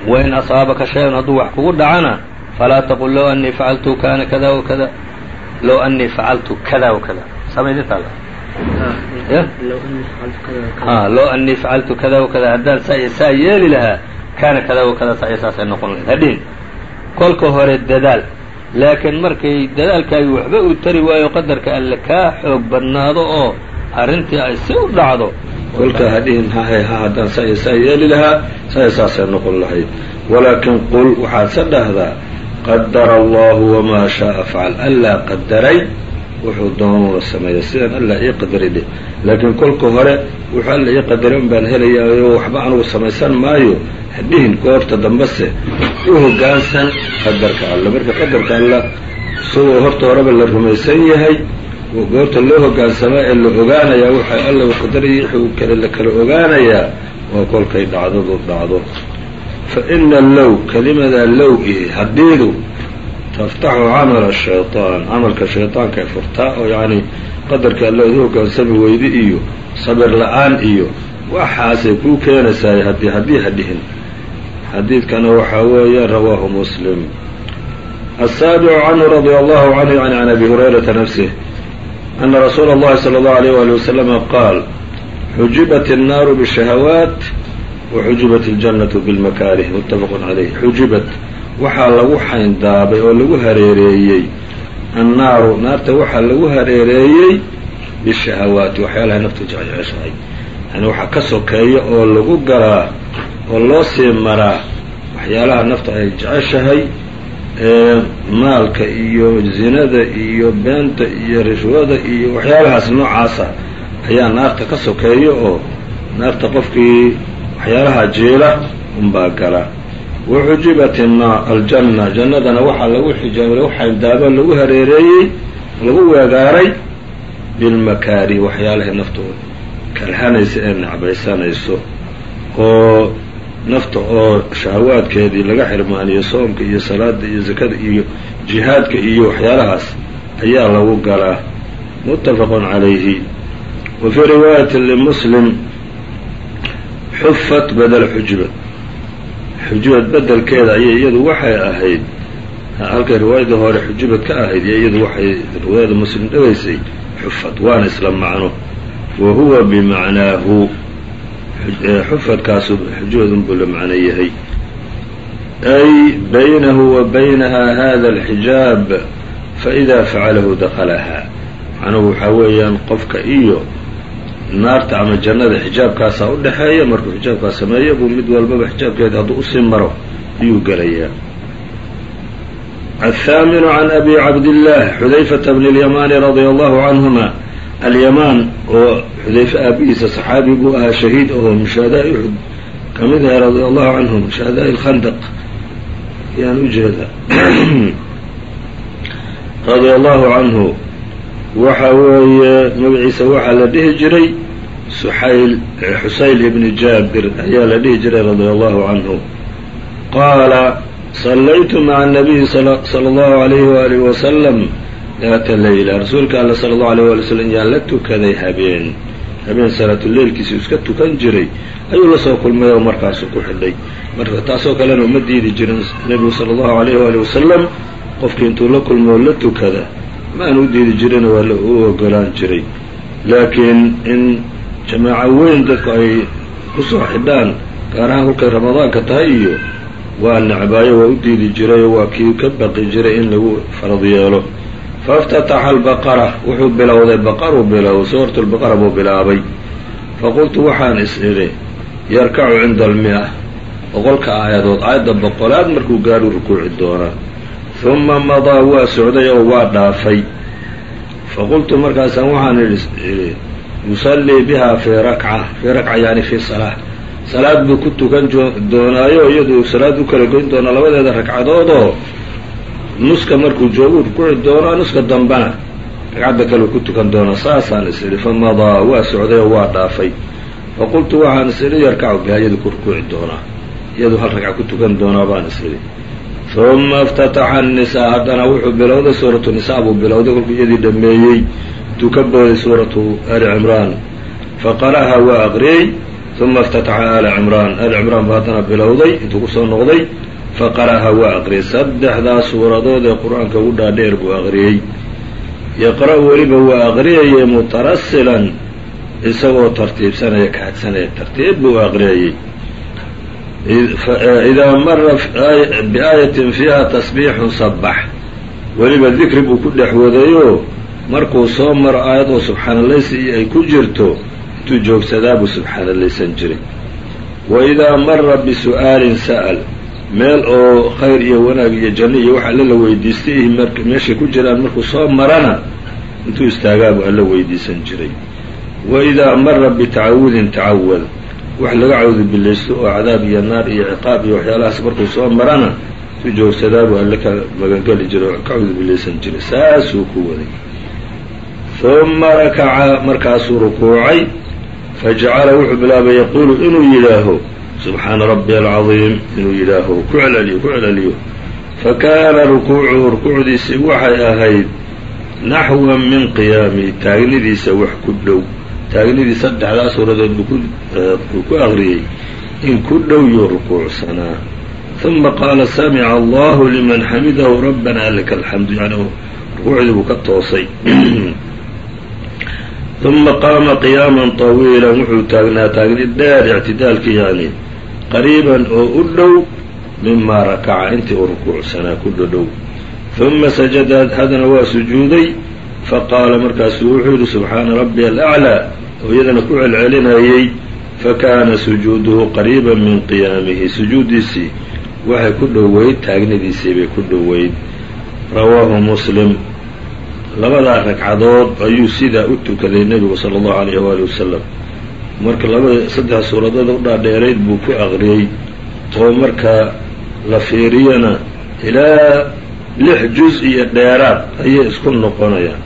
wain asaabaka shay-an hadduu wax kugu dhacana falaa taqul low anii facaltu kana kada wakada low anii facaltu kada wakada samaydintaada low anii facaltu kada wakada haddaan saa yeeli lahaa kaana kada wakada iyo saasay noqon lahayd hadhihin kolka hore dadaal. Laakiin markay dadaalkaagi waxba uu tari waayo qadarka alle kaa xoog badnaado oo arrintii ay si u dhacdo. Kolkaa hadhihin ha haddaan iyo saa yeeli lahaa saa saasay noqon lahayd walaakin qul waxaad se dhahdaa qadara allahu wamaa shaaa facal allaa qadaray wuxuu doonuuna sameeya sidaan alla ii qadaray dheh laakiin kolka hore wuxuu alla ii qadaray un baan helayaa waxba anugu samaysan maayo. Hadhihin goorta dambese u hoggaansan qadarka alla. Marka qadarka alla isagoo horta horeba la rumaysan yahay goorta loo hoggaansamaa ee la ogaanayaa waxa alla u qadarayay wixuu kale la kala ogaanayaa waa kolkay dhacdadu dhacdo. Fa ina low kelimadaa low ihi haddiidu taftaxu camala shayطaan camalka shayطaankay furtaa oo yacni qadarka alla odu hoggaansami weydi iyo sabir la-aan iyo waxaasay kuu keenaysaay haddii haddii hadhihin xadiidkana waxaa weeye rawaahu muslim الsaaبع canhu radي allahu canhu yani can abi hurayrata nafsih ana rasuula اllahi salى اllahu عalيyh wali waslama qaal xujibat الnaaru bالشhahawaat waxujibat الjanaة bاlmakaarih mutafaq عalayh xujibat waxaa lagu xayndaabay oo lagu hareereeyey. Annaaru naarta waxaa lagu hareereeyey bishahawaati. Waxyaalahay naftu jeceshahay yani waxaa ka sokeeya oo lagu galaa oo loo sii maraa waxyaalaha nafta ay jeceshahay maalka iyo zinada iyo beenta iyo rishwada iyo waxyaalahaas noocaasa ayaa naarta ka sokeeya oo naarta qofkii waxyaalaha jiila unbaa gala waxujibat aljanna jannadana waxaa lagu xijaabay lagu xayndaabo lagu hareereeyey lagu weegaaray bilmakaari waxyaalahay naftu karhanaysa ee necbaysanayso oo nafta oo shahawaadkeedii laga xirmaaniyo soomka iyo salaada iyo zakada iyo jihaadka iyo waxyaalahaas ayaa lagu galaa muttafaqun calayhi wa fii riwaayati limuslim xufat badel xujibat xujubad bedelkeeda ayay iyadu waxay ahayd. Halkay riwaayada hore xujubad ka ahayd iyo iyadu waxay riwaayada muslim dhegaysay xufad waana isla macno. Wa huwa bimacnaahu xufadkaasu xujubad unbuu la macno yahay. Ay baynahu wa baynaha hada alxijaab faidaa facalahu dakalaha macnuhu waxaa weeyaan qofka iyo naarta ama jannada xijaabkaasaa u dhexeeya markuu xijaabkaas sameeyo buu mid walbaba xijaabkeeda hadduu u sii maro ayuu gelayaa. athaaminu can abi cabdillaah xudayfata bni اlyamaani radia allahu canhuma alyamaan oo xudayfe aabihiisa saxaabi buu ahaa shahiid oo mushahadaa uxud ka mid ahay radia allahu canhu mushahadaa lkhandaq ayaan ujeeda radia allahu canhu waxa weeye magaciisa waxaa la dhihi jiray suxayl xusayl ibni jaabir ayaa la dhihi jiray radia allahu canhu qaala sallaytu maca annabiyi sala allahu alayhi waalihi wasalam daata leyla rasuulka alle sala allahu alayh waali wasalam yaa la tukaday habeen. Habeen salaatuleylkiisuu iska tukan jiray. Ayuu la soo kulmay oo markaasu ku xidhay. Marka taasoo kalena uma diidi jirin nebigu sala allahu alayh waali wasalam qofkii intuu la kulmoo la tukada maanu u diidi jirin waa u ogolaan jiray. Laakiin in jamaaco weyn dadku ay ku soo xidhaan gaar ahaan kolkay ramadaanka tahay iyo waa necbaayo waa u diidi jiray oo waa kii ka baqi jiray in lagu farad yeelo. Faiftataxa albaqara wuxuu bilowday baqaruu bilowday suuratu lbaqara buu bilaabay. Faqultu waxaan is idhi yarkacu cinda almi-a boqolka aayadood aayadda boqolaad markuu gaadhu rukuuci doonaa huma madaa waa socday oo waa dhaafay. Faqultu markaasaan waxaan idhi yusallii biha fii rakca fii rakca yani fii salaa salaad buu ku tukan doonaayo iyadu salaad u kala goyn doonaa labadeeda ragcadoodoo nuska markuu joogu rukuuci doonaa nuska dambana ragcadda kaleu ku tukan doonaa. Saasaan is idhi famadaa waa socday oo waa dhaafay. Faqultu waxaan is idhi yarkacu biha iyadu ku rukuuci doonaa. Iyadu hal ragca ku tukan doonaa baan is idhi uma اftataxa الnisaa haddana wuxuu bilowday suuratu nisaa buu bilowday kolkuu iyadii dhameeyey intuu ka booday suuratu ali cimraan faqara'ha waa aqriyey uma اftataxa ali cimraan ali cimraan buu haddana bilowday intuu kusoo noqday faqara'ha waa aqriyey saddexdaas suuradood ee qur-aanka ugu dhaadheer buu aqriyey yaqra' weliba waa aqriyayay mutarasilan isagoo tartiibsanaya kaadsanaya tartiib buu aqriyayey idaa mara biaayatin fiiha tasbiixun sabax weliba dikri buu ku dhex wadayoo markuu soo maro aayad oo subxaanalaysi ay ku jirto intuu joogsadaabuu subxaanalaysan jiray. wa idaa mara bisu'aalin sa'al meel oo khayr iyo wanaag iyo janno iyo wax alle la weydiistay ihi meeshay ku jiraan markuu soo marana intuu istaagaabuu alle weydiisan jiray. wa idaa mara bitacawudin tacawad wax laga cawdi bilaysto oo cadaab iyo naar iyo ciqaab iyo waxyaalahaas markuu soo marana intuu joogsadaabuu alle ka magangeli jiray oo ka cawdi bilaysan jiray saasuu ku waday. Uma rakaca markaasuu rukuucay fajacala wuxuu bilaabay yaquulu inuu yidhaaho subxaana rabbi alcadiim inuu yidhaaho ku celceliyo ku celceliyo fakaana rukuucuhu rukuucdiisii waxay ahayd naxwan min qiyaami taagnidiisa wax ku dhow taagnidii saddexdaa suuradood buu ku aqriyey in ku dhow yuu rukuucsanaa uma qaala samica allahu liman xamidahu rabbana laka alxamdu. Yani rukuucdii buu ka toosay. Uma qaama qiyaaman طawiila wuxuu taagnaa taagni dheer ictidaalkii yani qariiban oo u dhow mimaa rakaca intii uu rukuucsanaa ku dhodhow uma sajada haddana waa sujuuday faqaala markaasuu wuxuu yihi subxaana rabbi alأclىa oo iyadana ku celcelinayey fakaana sujuuduhu qariiba min qiyaamihi. Sujuuddiisii waxay ku dhoweyd taagnidiisii bay ku dhoweyd. Rawaahu muslim. Labadaa ragcadood ayuu sidaa u tukaday nebigu sala allahu alayh waali wasalam marka labada saddex suuradood u dhaadheerayd buu ku aqriyey oo marka la fiiriyana ilaa lix juz iyo dheeraad ayay isku noqonayaan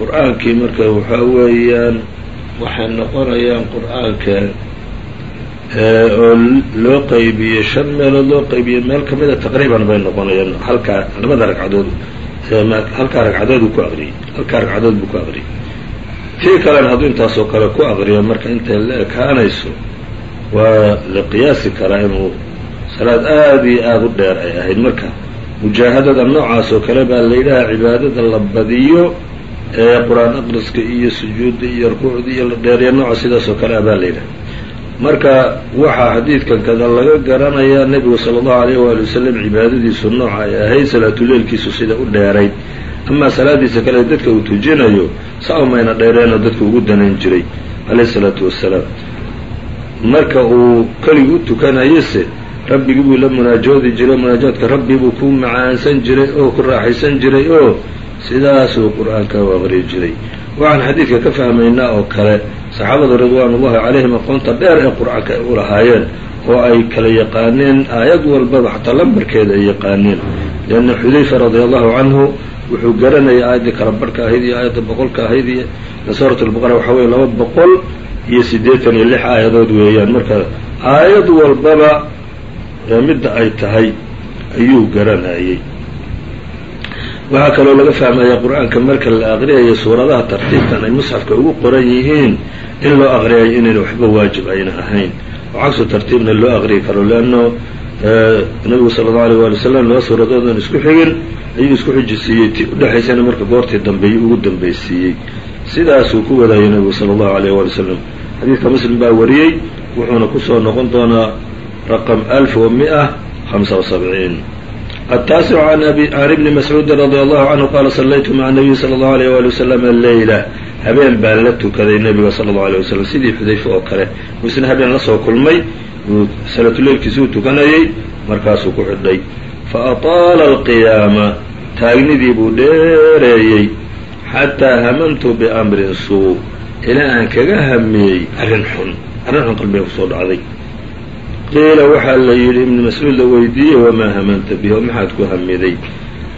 qur'aankii marka waxaa weeyaan waxay noqonayaan qur'aanka oo loo qaybiyey shan meelood loo qaybiyey meel ka mida taqriiban bay noqonayaan. Halkaa labada ragcadood halkaa ragcadood buu ku aqriyey halkaa ragcadood buu ku aqriyey tii kalena hadduu intaasoo kale ku aqriyo marka intay la ekaanayso waa la qiyaasi karaa inuu salaad aada iyo aada u dheer ay ahayd. Marka mujaahadada noocaas oo kale baa la yidhaha cibaadada la badiyo qur'aan aqriska iyo sujuudda iyo rukuucda iyo la dheeriya nooca sidaas oo kale a baa la yidhaha marka waxaa xadiidkan kada laga garanayaa nebigu sala allahu alayh waali wasalam cibaadadiisu nooca ay ahayd salaatuleilkiisu sida u dheerayd. Amaa salaadiisa kale dadka uu tujinayo saa umayna dheereenoo dadka ugu danayn jiray calayh isalaatu wassalaam. Marka uu keligii u tukanayese rabbigii buu la munaajoodi jiray munaajaadka rabbi buu ku macaansan jiray oo ku raaxaysan jiray oo sidaasuu qur'aanka u aqriyi jiray. Waxaan xadiidka ka fahmaynaa oo kale saxaabada ridwaan ullahi calayhim aqoonta dheer ee qur'aanka ay u lahaayeen oo ay kala yaqaaneen aayad walbaba xataa lambarkeeda ay yaqaaneen. Lianna xudayfa radia allahu canhu wuxuu garanayay aayaddii kala barhka ahayd iyo aayadda boqolka ahayd iyo suurat albaqara waxaa weye laba boqol iyo siddeetan iyo lix aayadood weeyaan. Marka aayad walbaba midda ay tahay ayuu garanayay waxaa kaloo laga fahmaya qur'aanka marka la aqriyayo suuradaha tartiibkan ay musxafka ugu qoran yihiin in loo aqriyayo inayna waxba waajib ayna ahayn. Oo cagsu tartiibna loo aqriyi karo leanno nabigu sala allau alay waali wasalam laba suuradoodan isku xigin ayuu isku xijisiiyey ti udhexaysana marka goortii dambeeyey ugu dambaysiiyey sidaasuu ku wadaayay nabigu sala allahu alayh waali wasalam xadiidka muslim baa wariyey wuxuuna ku soo noqon doonaa raqam alf wa mia hamsa wa sabciin التاaسع عن بن مسعوudi رضي الله عنه qال صلyت mع النبي صلى الله عليه وaلي وسلم ليلة habeen baan la tukaday nebiga slى الله عليه وسلم sidii xudayfe oo kale isna habeen lasoo kulmay salaةuleilkiisuu tukanayay markaasuu ku xidhay faأطاala القiyaama taagnidii buu dheereeyey xatىa hamamtu بأmrin suu ilaa aan kaga hamiyey arrin xun arrin xun qalbiga kusoo dhacday qiila waxaa la yidhi ibnu mascuud la weydiiyey wamaa hamamta bihi? Oo maxaad ku hamiday.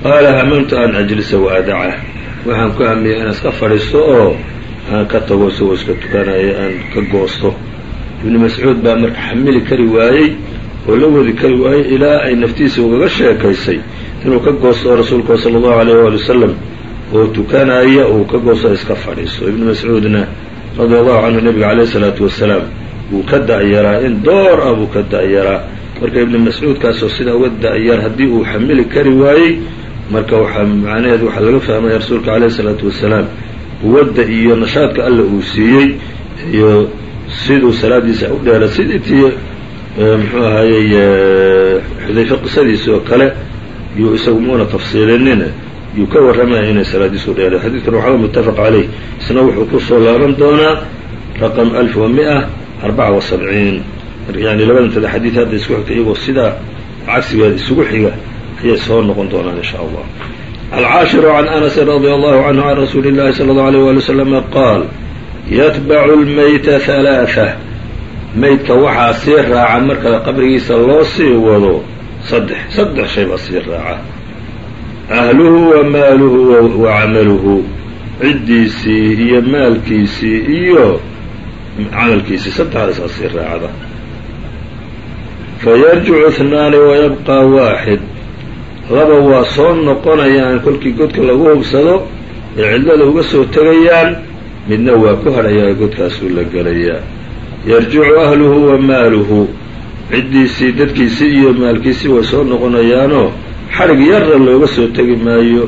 Qaala hamamtu an ajlisa wa adaca waxaan ku hamiyey inaan iska fadhiisto oo aan ka tago isagoo iska tukanaya aan ka goosto. Ibnu mascuud baa marka xamili kari waayey oo la wadi kari waayey ilaa ay naftiisa ugaga sheekaysay. Inuu ka goosto oo rasuulka sala allahu alayh waali wasalam oo tukanaya uu ka goosto iska fadhiisto. Ibnu mascuudna radia allahu canhu nebiga caleyh isalaatu wasalaam wuu ka da'yaraa in door ah buu ka da'yaraa. Marka ibnu mascuudkaasoo sidaa uga da'yar haddii uu xamili kari waayey marka waxaa macnaheed waxaa laga fahmaya rasuulka caleyhi isalaatu wasalaam quwadda iyo nashaadka alla uu siiyey iyo siduu salaadiisa u dheera sidii tii muxuu ahaayey xudayfe qisadiisi oo kale yuu isagu muuna tafsiilinin yuu ka warramaya inay salaadiisu dheera xadiidkan waxaa muttafaq caleyh isna wuxuu ku soo laaban doonaa raqam alf wa mia arbaca wa sabciin. Yani labadantada xadiid hadda isku xigta iyagoo sidaa cagsigeeda isugu xiga ayay soo noqon doonaan in sha allah. Alcaashiru can anasin radia allahu canhu can rasuuli illahi sala allahu aleyh waali waslama qaal yatbacu lmeyta halaaa meydka waxaa sii raaca marka qabrigiisa loo sii wado saddex saddex shay baa sii raaca. Ahluhu wa maaluhu wa camaluhu ciddiisii iyo maalkiisii iyo camalkiisii saddexdaasaa sii raacda fayarjicu ihnaani wayabqaa waaxid laba waa soo noqonayaan kolkii godka lagu hubsado ee cidlada uga soo tegayaan midna waa ku hadhayaa godkaasuu la gelayaa yarjicu ahluhu wa maaluhu ciddiisii dadkiisii iyo maalkiisii way soo noqonayaanoo xadhig yarra looga soo tegi maayo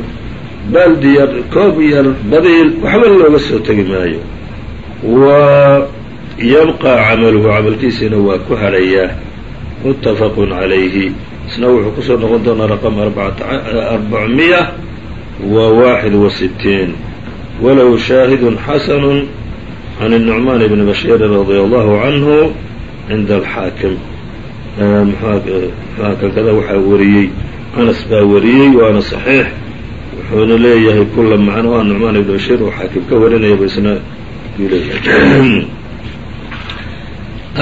baaldi yar koob yar badiil waxba looga soo tegi maayo wa yabqaa camaluhu camalkiisiina waa ku hadhayaa muttafaqun calayhi isna wuxuu kusoo noqon doonaa raqam arbacmiya wa waaxid wa sitiin walahu shaahidun xasanu can الnucmaan bni bashiirin radia allahu canhu cinda alxaakim kankada waxaa wariyey anas baa wariyey waana صaxiix wuxuuna leeyahay kula macno ah nucmaan ibni bashiir oo xaakim ka warinaya ba isna buu leeyahay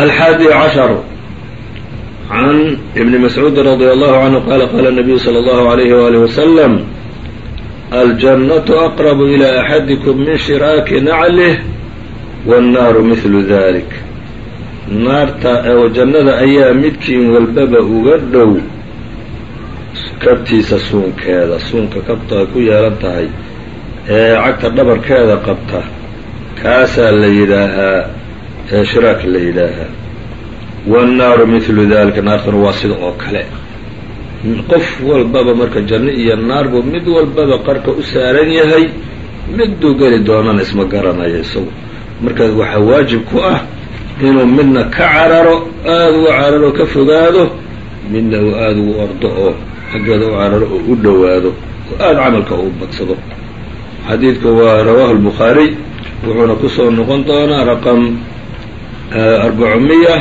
alxaadi cashar can ibni mascuudin radi allahu canhu qala qala nabiyu sala allahu alayhi waalihi wasalam aljannatu aqrabu ilaa axadikum min shiraaki naclih wannaaru midlu dalik naarta jannada ayaa midkiin walbaba uga dhow kabtiisa suunkeeda suunka kabta ay ku yeelan tahay ee cagta dhabarkeeda qabta kaasaa la yidhaahaa shiraak la yidhaahaa. Wannaaru mihlu dalika naartuna waa sida oo kale. Qof walbaba marka janno iyo naarbu mid walbaba qarka u saaran yahay miduu geli doonana isma garanayo isagu. Marka waxaa waajib ku ah inuu midna ka cararo aada uga cararo ka fogaado midna uu aada ugu ordo oo xaggeeda u cararo oo u dhowaado oo aada camalka uu badsado. Xadiidka waa rawaahu lbukhaariy wuxuuna kusoo noqon doonaa raqam arbacumiya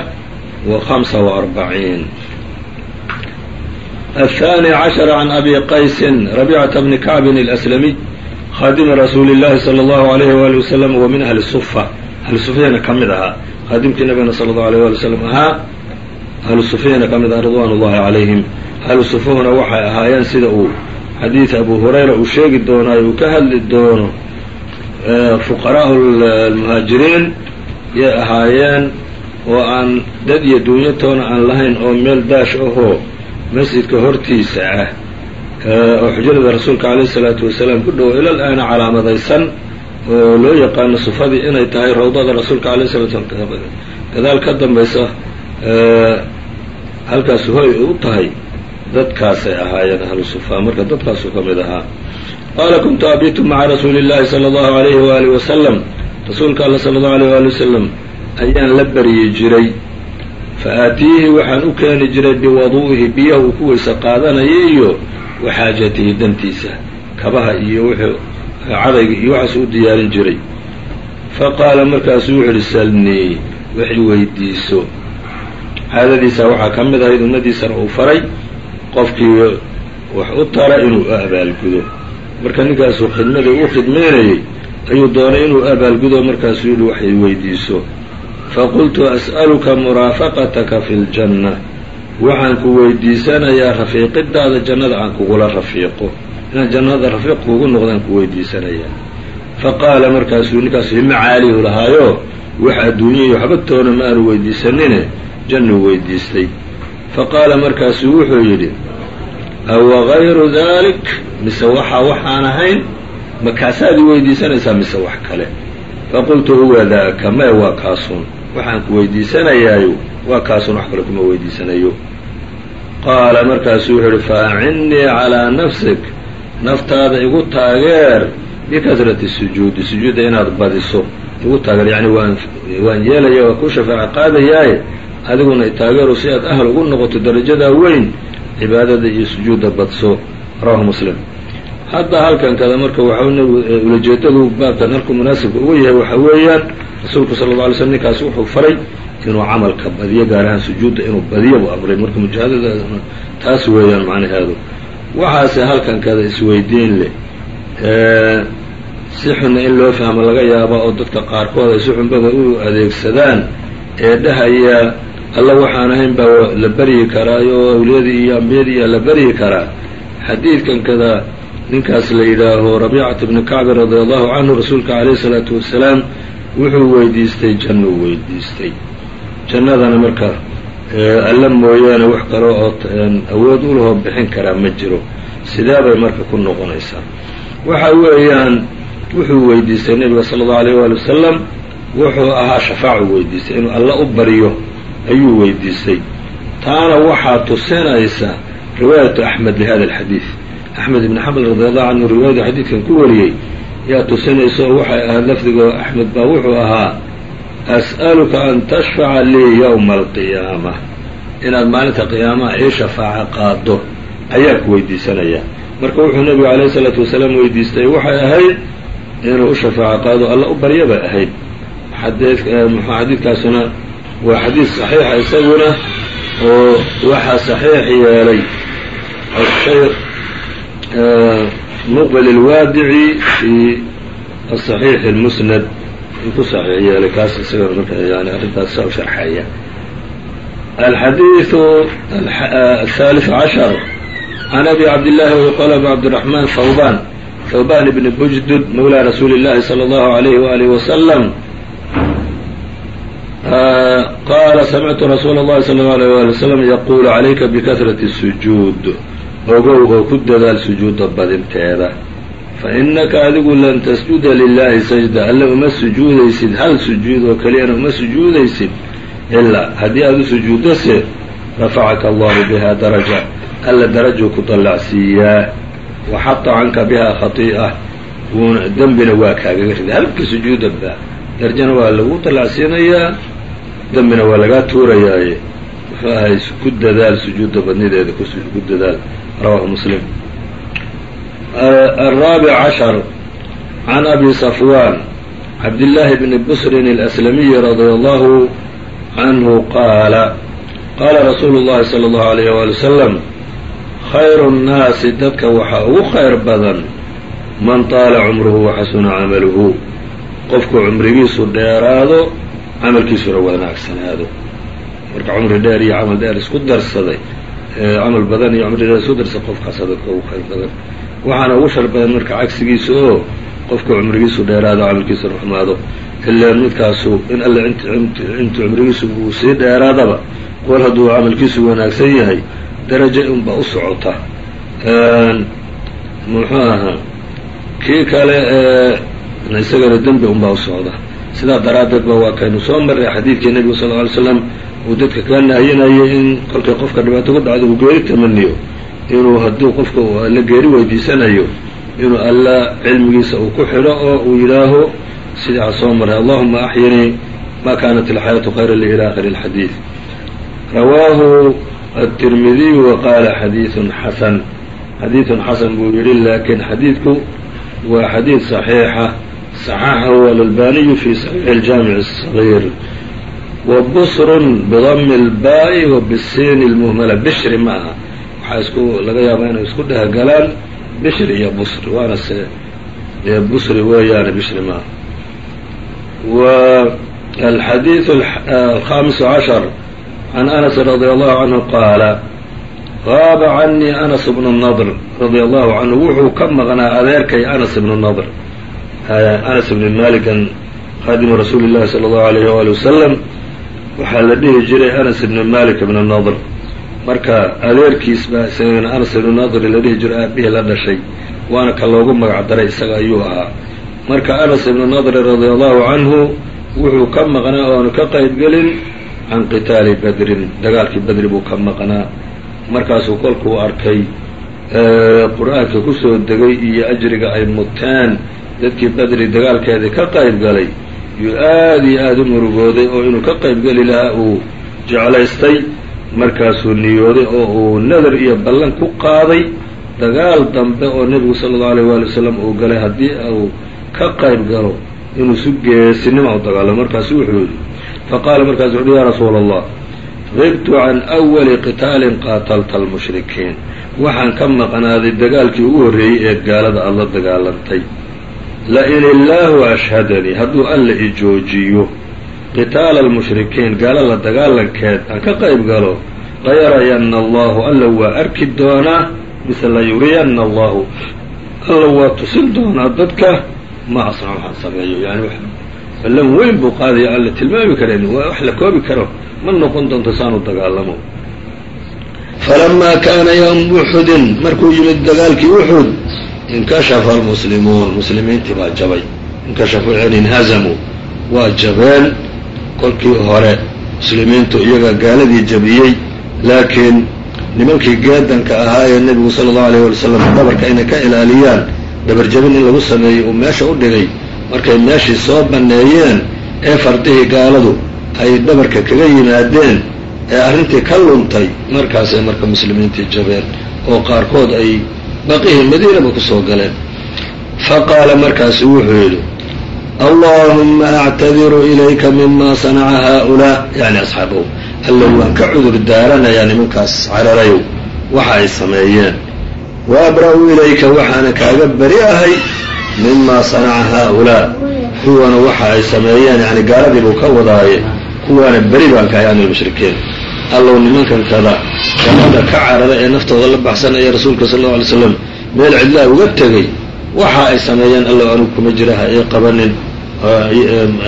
wa hamsa wa arbaciin الثاني عشر عن أبي qays ربيcة بن كعب الأسلمي khاadimi rasuuli الlahi صلى الlaه عليه وaلي وسلم و min أhli الصفة ahlu sufyana ka mid ahaa khaadimkii nabigana salى الlaه عليه وaلي وسلم ahaa ahlu sufyana ka mid aha ridwan الlahi عalayhim ahlu sufahuna waxay ahaayeen sida uu xadiid abu hurayra uu sheegi doonaayo uu ka hadli doono fuqaraa'u almuhaajiriin yay ahaayeen oo aan dad iyo duunyo toona aan lahayn oo meel daash ahoo masjidka hortiisa ah oo xujarada rasuulka calayh isalaatu wasalaam ku dhowo ilal aana calaamadaysan oo loo yaqaano sufadii inay tahay rawdada rasuulka alayh salatu slam gadaal ka dambaysa halkaasu hoy u tahay dadkaasay ahaayeen ahlu sufa marka dadkaasuu ka mid ahaa qaala kuntu abitu maca rasuuli اllahi salى اllahu alayhi waalihi wasalam rasuulka alla sala allahu alayh waali wasalam ayaan la baryi jiray fa-aatiihi waxaan u keeni jiray biwaduu'ihi biyaha uu ku weyse qaadanayay iyo waxaajatihi dantiisa kabaha iyo wuxuu cadayga iyo waxaas u diyaarin jiray fa qaala markaasuu wuxu uhi salnii wax i weydiiso caadadiisa waxaa ka mid ahayd ummadiisana uu faray qofkii wax u tara inuu u abaalgudo marka ninkaasuu khidmadii u khidmeynayay ayuu doonay inuu abaalgudo markaasuu yihi wax i weydiiso faqultu as'aluka muraafaqataka fi ljanna waxaan ku weydiisanayaa rafiiqidaada jannada aan kugula rafiiqo. Inaan jannada rafiiq kugu noqdaan ku weydiisanayaa. Fa qaala markaasuu ninkaasu himo caalihu lahaayo wax adduunyaiyo waxba toona ma aanu weydiisanine. Jannuu weydiistay fa qaala markaasuu wuxuu yidhi awa gayru dalik mise waxaa waxaan ahayn makaasaad i weydiisanaysaa mise wax kale faqultu huwa daaka mae waa kaasuun waxaan ku weydiisanayaayo waa kaasuun wax kale kuma weydiisanayo qaala markaasuu wuxuu uhi fa acinnii calaa nafsik naftaada igu taageer bikasrati sujuudi sujuudda inaad badiso igu taageer yacni waan waan yeelaya waa ku qaadayaaye adiguna itaageero si aad ahal ugu noqoto darajadaa weyn cibaadada iyo sujuudda badso. Rawahu muslim. Hadda halkan kada marka waxa ulajeedadu baabkan halkuu munaasibka ugu yahay waxa weeyaan rasuulku sala alla alay slm ninkaas wuxuu faray inuu camalka badiyo gaar ahaan sujuudda inuu badiyo buu amray. Marka mujaahadada taas weeyaan macnaheedu. Waxaase halkan kada isweydiin leh. Si xunna in loo fahmo laga yaaba oo dadka qaarkood ay si xunbaba u adeegsadaan ee dhahaya alla waxaan ahayn baa la beryi karaayo awliyadii iyo ambiyadii iyaa la beryi karaa. Xadiidkan kada ninkaas la yidhaaho rabiicata bni kacbi radia allahu canhu rasuulka calayhi isalaatu wasalaam wuxuu weydiistay jannuu weydiistay. Jannadana marka alla mooyaane wax kale oo awood u bixin karaa ma jiro. Sidee bay marka ku noqonaysaa. Waxa weeyaan wuxuu weydiistay nebiga sala allahu alayh waali wasalam wuxuu ahaa shafaacu weydiistay inuu alla u baryo ayuu weydiistay taana waxaa tusinaysa riwaayatu axmed lihada alxadiid axmed ibn xambal radi allahu canhu riwaayada xadiidkan ku wariyey yaa tusinaysa oo waxay ahayd lafdiga axmed baa wuxuu ahaa as'aluka an tashfaca lii yowma alqiyaama. Inaad maalinta qiyaamaha ii shafaaco qaado ayaa ku weydiisanaya. Marka wuxuu nebigu calayh isalaatu wasalaam weydiistay waxay ahayd inuu u shafaaco qaado alla u barya bay ahayd xadiidkaasuna waa xadiid saxiixa isaguna oo waxaa saxiix yeelay ashaykh muqbil ilwaadici fi asaxiix almusnad ku saxiix yeelay kaas isagana marka yani arrintaas saa u sharxaya alxadiiثu aلثالث cashar can abi cabdillahi wqal abu cabdiraxman hawban hawban bni bujdud mawla rasuuli اllahi salى اllahu عalayh walih wasalam qaala samictu rasuula اllahi salى اlه alيه wali wslam yaqulu calayka bikahrati الsujuud ogow oo ku dadaal sujuudda badinteeda fa innaka adigu lan tasjuda lilahi sajda alle uma sujuudaysid hal sujuud oo keliyana uma sujuudaysid ilaa haddii aada u sujuuddase rafacaka allahu biha daraja alla darajuu ku dallacsiiyaa wa xata canka biha khatii'a wuuna dembina waa kaagaga riday halka sujuudaba darajana waa lagu dallacsiinayaa dembina waa lagaa tuurayaaye muxuu ahay ku dadaal sujuudda badnideeda ku dadaal rawahu muslim الرابع عشر عن أبي صفوان عبد الله بن بسر الأسلمي رضي الله عنه قال قال رsuuل اللhi صلى الله عليه وaلي وسلم خyر الناasi dadka waxaa ugu khayr badan man طاala cمruhu وxasuna camaluhu qofku cumrigiisu dheeraado camalkiisuna wanaagsanaado marka cumri dheer iyo camal dheer isku darsaday camal badan iyo cumri dheer isku darsaday qofkaasa dadka ugu khayr badan. Waxaana ugu shar badan marka cagsigiisa oo qofka cumrigiisu dheeraado camalkiisuna xumaado. Ilaan midkaasu in alle intu cumrigiisu uu sii dheeraadaba qol hadduu camalkiisu wanaagsan yahay daraja unbaa u socota. Muxuu ahaa? Kii kale ee isagana dembi unbaa u socda sidaa daraaddeed ba waa kaynu soo marray xadiidkii nebigu sal lla ly slam uu dadka kaa nahyinayay in kolkay qofka dhibaato ku dhacdo uu geeri tamaniyo inuu hadduu qofka alla geeri weydiisanayo inuu alla cilmigiisa uu ku xidho oo uu yidhaaho sidaa soo maray allahuma axyinii ma kaanat alxayaatu khayra li ila akhiri اlxadiid rawaahu التirmidiyu waqaala xadiiثun xasan xadiiثun xasan buu yihi lakin xadiidku waa xadiid صaxiixa صaxaxahu alalbaniyu fi saxiix اljaamiع الصغيir wbsrun bdmi اlbaai wbisiini اlmuhmala bishri ma aha waxaa isku laga yaabaa inay isku dhehgalaan bishri iyo busri waana se busri weeyaane bishri maaha w alxadiiث alkhamis cashar can anas radi allahu canhu qaala qaaba canii anas bnu nadr radia allahu canhu wuxuu ka maqnaa adeerkay anas ibnu nadr anas ibni malikan khadimu rasuuli llahi sala allahu alayh waali wasalam waxaa la dhihi jiray anas ibni malik ibni nadr. Marka adeerkiis baa isagana anas ibnu nadri la dhihi jiro aabihii la dhashay. Waana ka loogu magac daray isaga ayuu ahaa. Marka anas ibnu nadri radia allahu canhu wuxuu ka maqnaa oonu ka qayb gelin can qitaali badrin. Dagaalkii badri buu ka maqnaa. Markaasuu kolkuu arkay qur'aanka ku soo degay iyo ajriga ay muteen dadkii badri dagaalkeedii ka qayb galay yuu aada iyo aada u murugooday oo inuu ka qayb geli lahaa uu jeclaystay markaasuu niyooday oo uu nadar iyo ballan ku qaaday dagaal dambe oo nebigu sala allau alayh waali wasalam uu galay haddii uu ka qayb galo inuu si geesinima u dagaalamo. Markaasu wuxuu yidhi faqaala markaasu wuxuuhi yaa rasuula allah qibtu can awali qitaalin qaatalta almushrikiin. Waxaan ka maqnaaday dagaalkii ugu horreeyey ee gaalada aada la dagaalantay la-in illaahu ashhadanii hadduu alla i joojiyo qitaala almushrikiin gaala la dagaalankeed aan ka qayb galo layarayanna allahu alla waa arki doonaa mise layuriyanna allahu alla waa tusin doonaa dadka ma asnac waxaan sameeyo yani ballan weyn buu qaadaya alla tilmaami karen waa wax la koobi karo ma noqon doonto saanu dagaalamo falamaa kaana yowmu uxudin markuu yimid dagaalkii uxud inkashafa almuslimuun muslimiintii baa jabay inkashafuu yani inhazamuu waa jabeen kolkii hore muslimiintu iyaga gaaladii jabiyey laakiin nimankii geedanka ahaa ee nebigu sala allahu alayh wali slam dhabarka inay ka ilaaliyaan dhabarjabin in lagu sameeyey uu meesha u dhigay markay meeshii soo banneeyeen ee fardihii gaaladu ay dhabarka kaga yimaadeen ee arrintii ka luntay markaasay marka muslimiintii jabeen oo qaarkood ay baqihii madiinaba ku soo galeen fa qaala markaasu wuxuu yidhi allahuma actadiru ilayka mima sanaca haaulaa. Yani asxaabahu alla waan ka cudur daaranayaa nimankaas cararayow waxa ay sameeyeen. Wa abra-u ilayka waxaana kaaga beri ahay mima sanaca haaulaa. Kuwana waxa ay sameeyeen yani gaaladii buu ka wadaaye. Kuwaana beri baan kahay an lmushrikiin allow nimankan kada gaalada ka carara ee naftooda la baxsanaya rasuulka sal allau alay slam meel cidlaa uga tegay waxa ay sameeyeen allow anigu kuma jira ha ii qabanin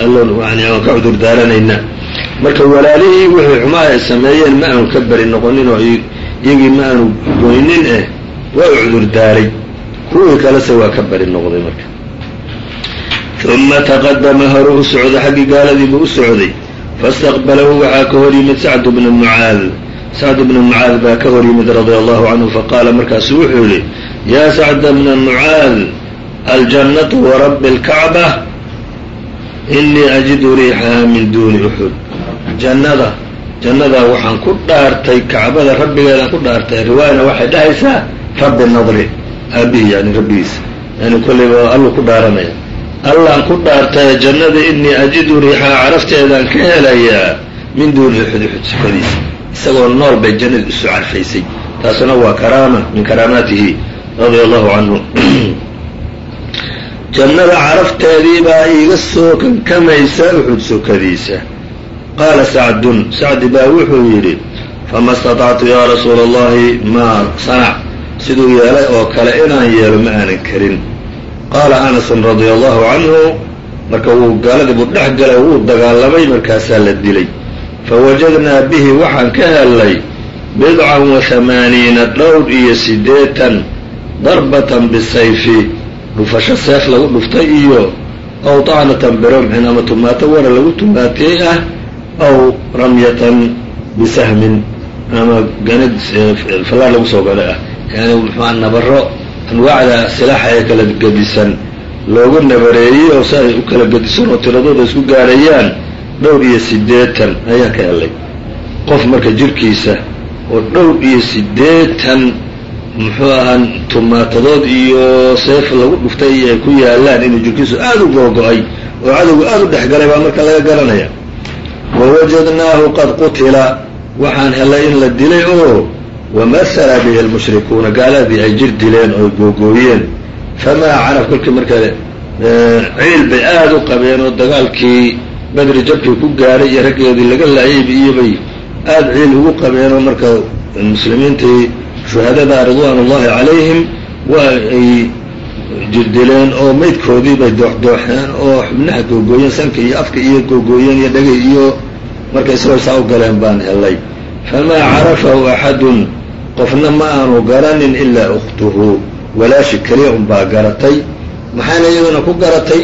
allow yani aan ka cudur daaranayna. Marka walaalihii wixii xumaa ay sameeyeen ma aanu ka beri noqonin oo iyagii ma aanu goynin eh waa u cudur daaray. Kuwii kalese waa ka beri noqday marka. Uma taqadama hore u socday xaggii gaaladiibuu u socday faاstaqbalahu waxaa ka hor yimid sacd bna mucaad sacd bna mucaad baa ka hor yimid radia allahu canhu faqaala markaasu wuxuu yihi yaa sacda bna mucaad aljannatu warabbi اlkacba inii ajidu riixaha min duuni uxud jannada jannadaa waxaan ku dhaartay kacbada rabbigeedaan ku dhaartay riwaayana waxay dhahaysaa rabbi nadri aabihi yani rabbigiisa yani kollayba alluu ku dhaaranaya allaan ku dhaartay jannada inii ajidu riixaha carafteedaan ka helayaa min duuni sifadiisa. Isagoo nool bay jannada isu carfaysay. Taasuna waa karaama min karaamaatihi radia allahu canhu jannada carafteedii baa iiga soo kankamaysa uxud sokadiisa. Qaala sacdun sacdi baa wuxuu yidhi fama istatactu yaa rasuula allahi maa sanac? Siduu yeelay oo kale inaan yeelo ma aanan karin qaala anasun radia allahu canhu marka wuu gaaladii buu dhex galay wuu dagaalamay markaasaa la dilay fawajadnaa bihi waxaan ka hellay bidcan wa hamaaniina dhowr iyo siddeetan darbatan bisayfi dhufasho seef lagu dhuftay iyo aw tacnatan biromxin ama tumaato wara lagu tumaatiyey ah aw ramyatan bisahmin ama ganid fallaar lagu soo galay ah yani muxua nabaro anwaacda silaaxa ee kala gedisan loogu nabareeyey oo si ay u kala gedisan oo tiradooda isku gaarayaan dhowr iyo siddeetan ayaan ka helay. Qof marka jirkiisa oo dhowr iyo siddeetan muxuu ahaa tumaatadood iyo seef lagu dhuftay ay ku yaalaan inuu jirkiisu aad u googo-ay oo cadowgu aad u dhex galay baa marka laga garanaya. Wa wajadnaahu qad qutila waxaan helay in la dilay oo wamasala bihi almushrikuuna? Gaaladii ay jir dileen oo googooyeen. Famaa caraf kolkii marka ciil bay aad u qabeen oo dagaalkii badri jabkii ku gaaray iyo raggeedii laga laayayba iyobay aad ciil ugu qabeen oo marka muslimiintii shuhadada ridwaan ullahi calayhim waa ay jirdileen oo maydkoodii bay dooxdooxeen oo xubnaha googooyeen sanka iyo afka iyo googooyeen iyo dhagay iyo markay isagoo saa u galeen baan helay. Famaa carafahu axadun qofna ma aanu garanin ilaa ukhtuhu. Walaashi keliya unbaa garatay. Maxayna iyaduna ku garatay?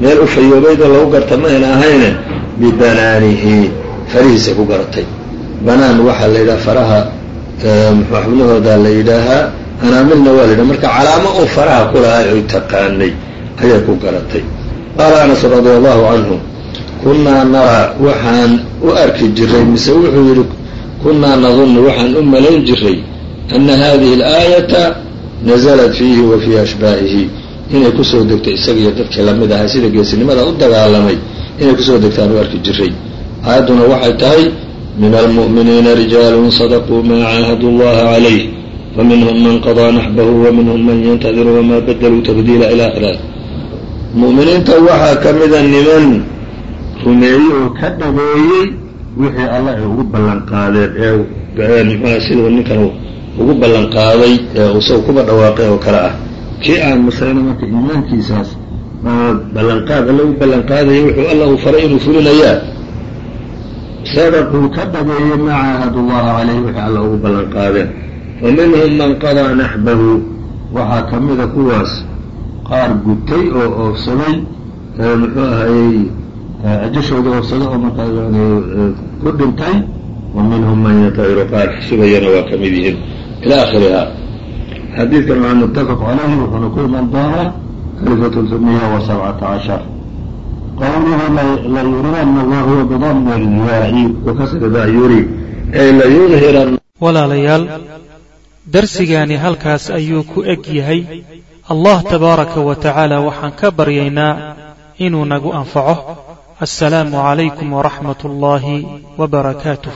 Meel u fayoobaydoo lagu garta ma ahayne. Bibanaanihi farihiisay ku garatay. Banaan waxaa la yidhaha faraha xubnahooda la yidhaahaa anaamilna waa la yidhaha marka calaamo uu faraha ku lahay oy taqaanay ayay ku garatay. Qaala anas radia allahu canhu kunnaa naraa waxaan u arki jiray mise wuxuu yidhi kunnaa nadunnu waxaan u malayn jiray ana hadihi alaayata nasalat fiihi wa fii ashbaahihi inay ku soo degtay isaga iyo dadkii la mid ahay sida geesinimada u dagaalamay inay ku soo degtaan u arki jiray aayadduna waxay tahay min almu'miniina rijaalun sadaquu maa caahadu llaha calayh faminhum man qadaa naxbahu waminhum man yantadiru wamaa badaluu tabdiila ila akhirah mu'miniinta waxaa ka mida niman rumeeyey oo ka dhabeeyey wixii alla ay ugu ballan qaadeen ee muxuha siduu ninkan ugu ballan qaaday ee isagu kuba dhawaaqay oo kale ah. Kii aan musayno marka iimaankiisaas ballanqaad alla u ballan qaadaya wuxuu alla uu faray inuu fulinayaa. Sadaquu ka dhabeeyey maa caahadu llaha calayhi wixii alla ugu ballan qaadeen. Fa minhum man qadaa naxbahu waxaa ka mida kuwaas qaar gutay oo oofsaday muxuu ahayey ajashooda oofsaday oo markaa ku dhintay. Wa minhum man yataciru qaar sugayana waa ka mid yihiin ila akhiriha xadiidkan waa muttafaq calayhi wuxuuna ku iman doonaa alifat miya wa sabcata cashar qowluhu layuriyana wa huwa bidami lyaai wakasri da yuri ay layudhiran walaalayaal darsigaani halkaas ayuu ku eg yahay allah tabaaraka wa tacaala waxaan ka baryaynaa inuu nagu anfaco assalaamu calaykum waraxmat ullaahi wa barakaatuh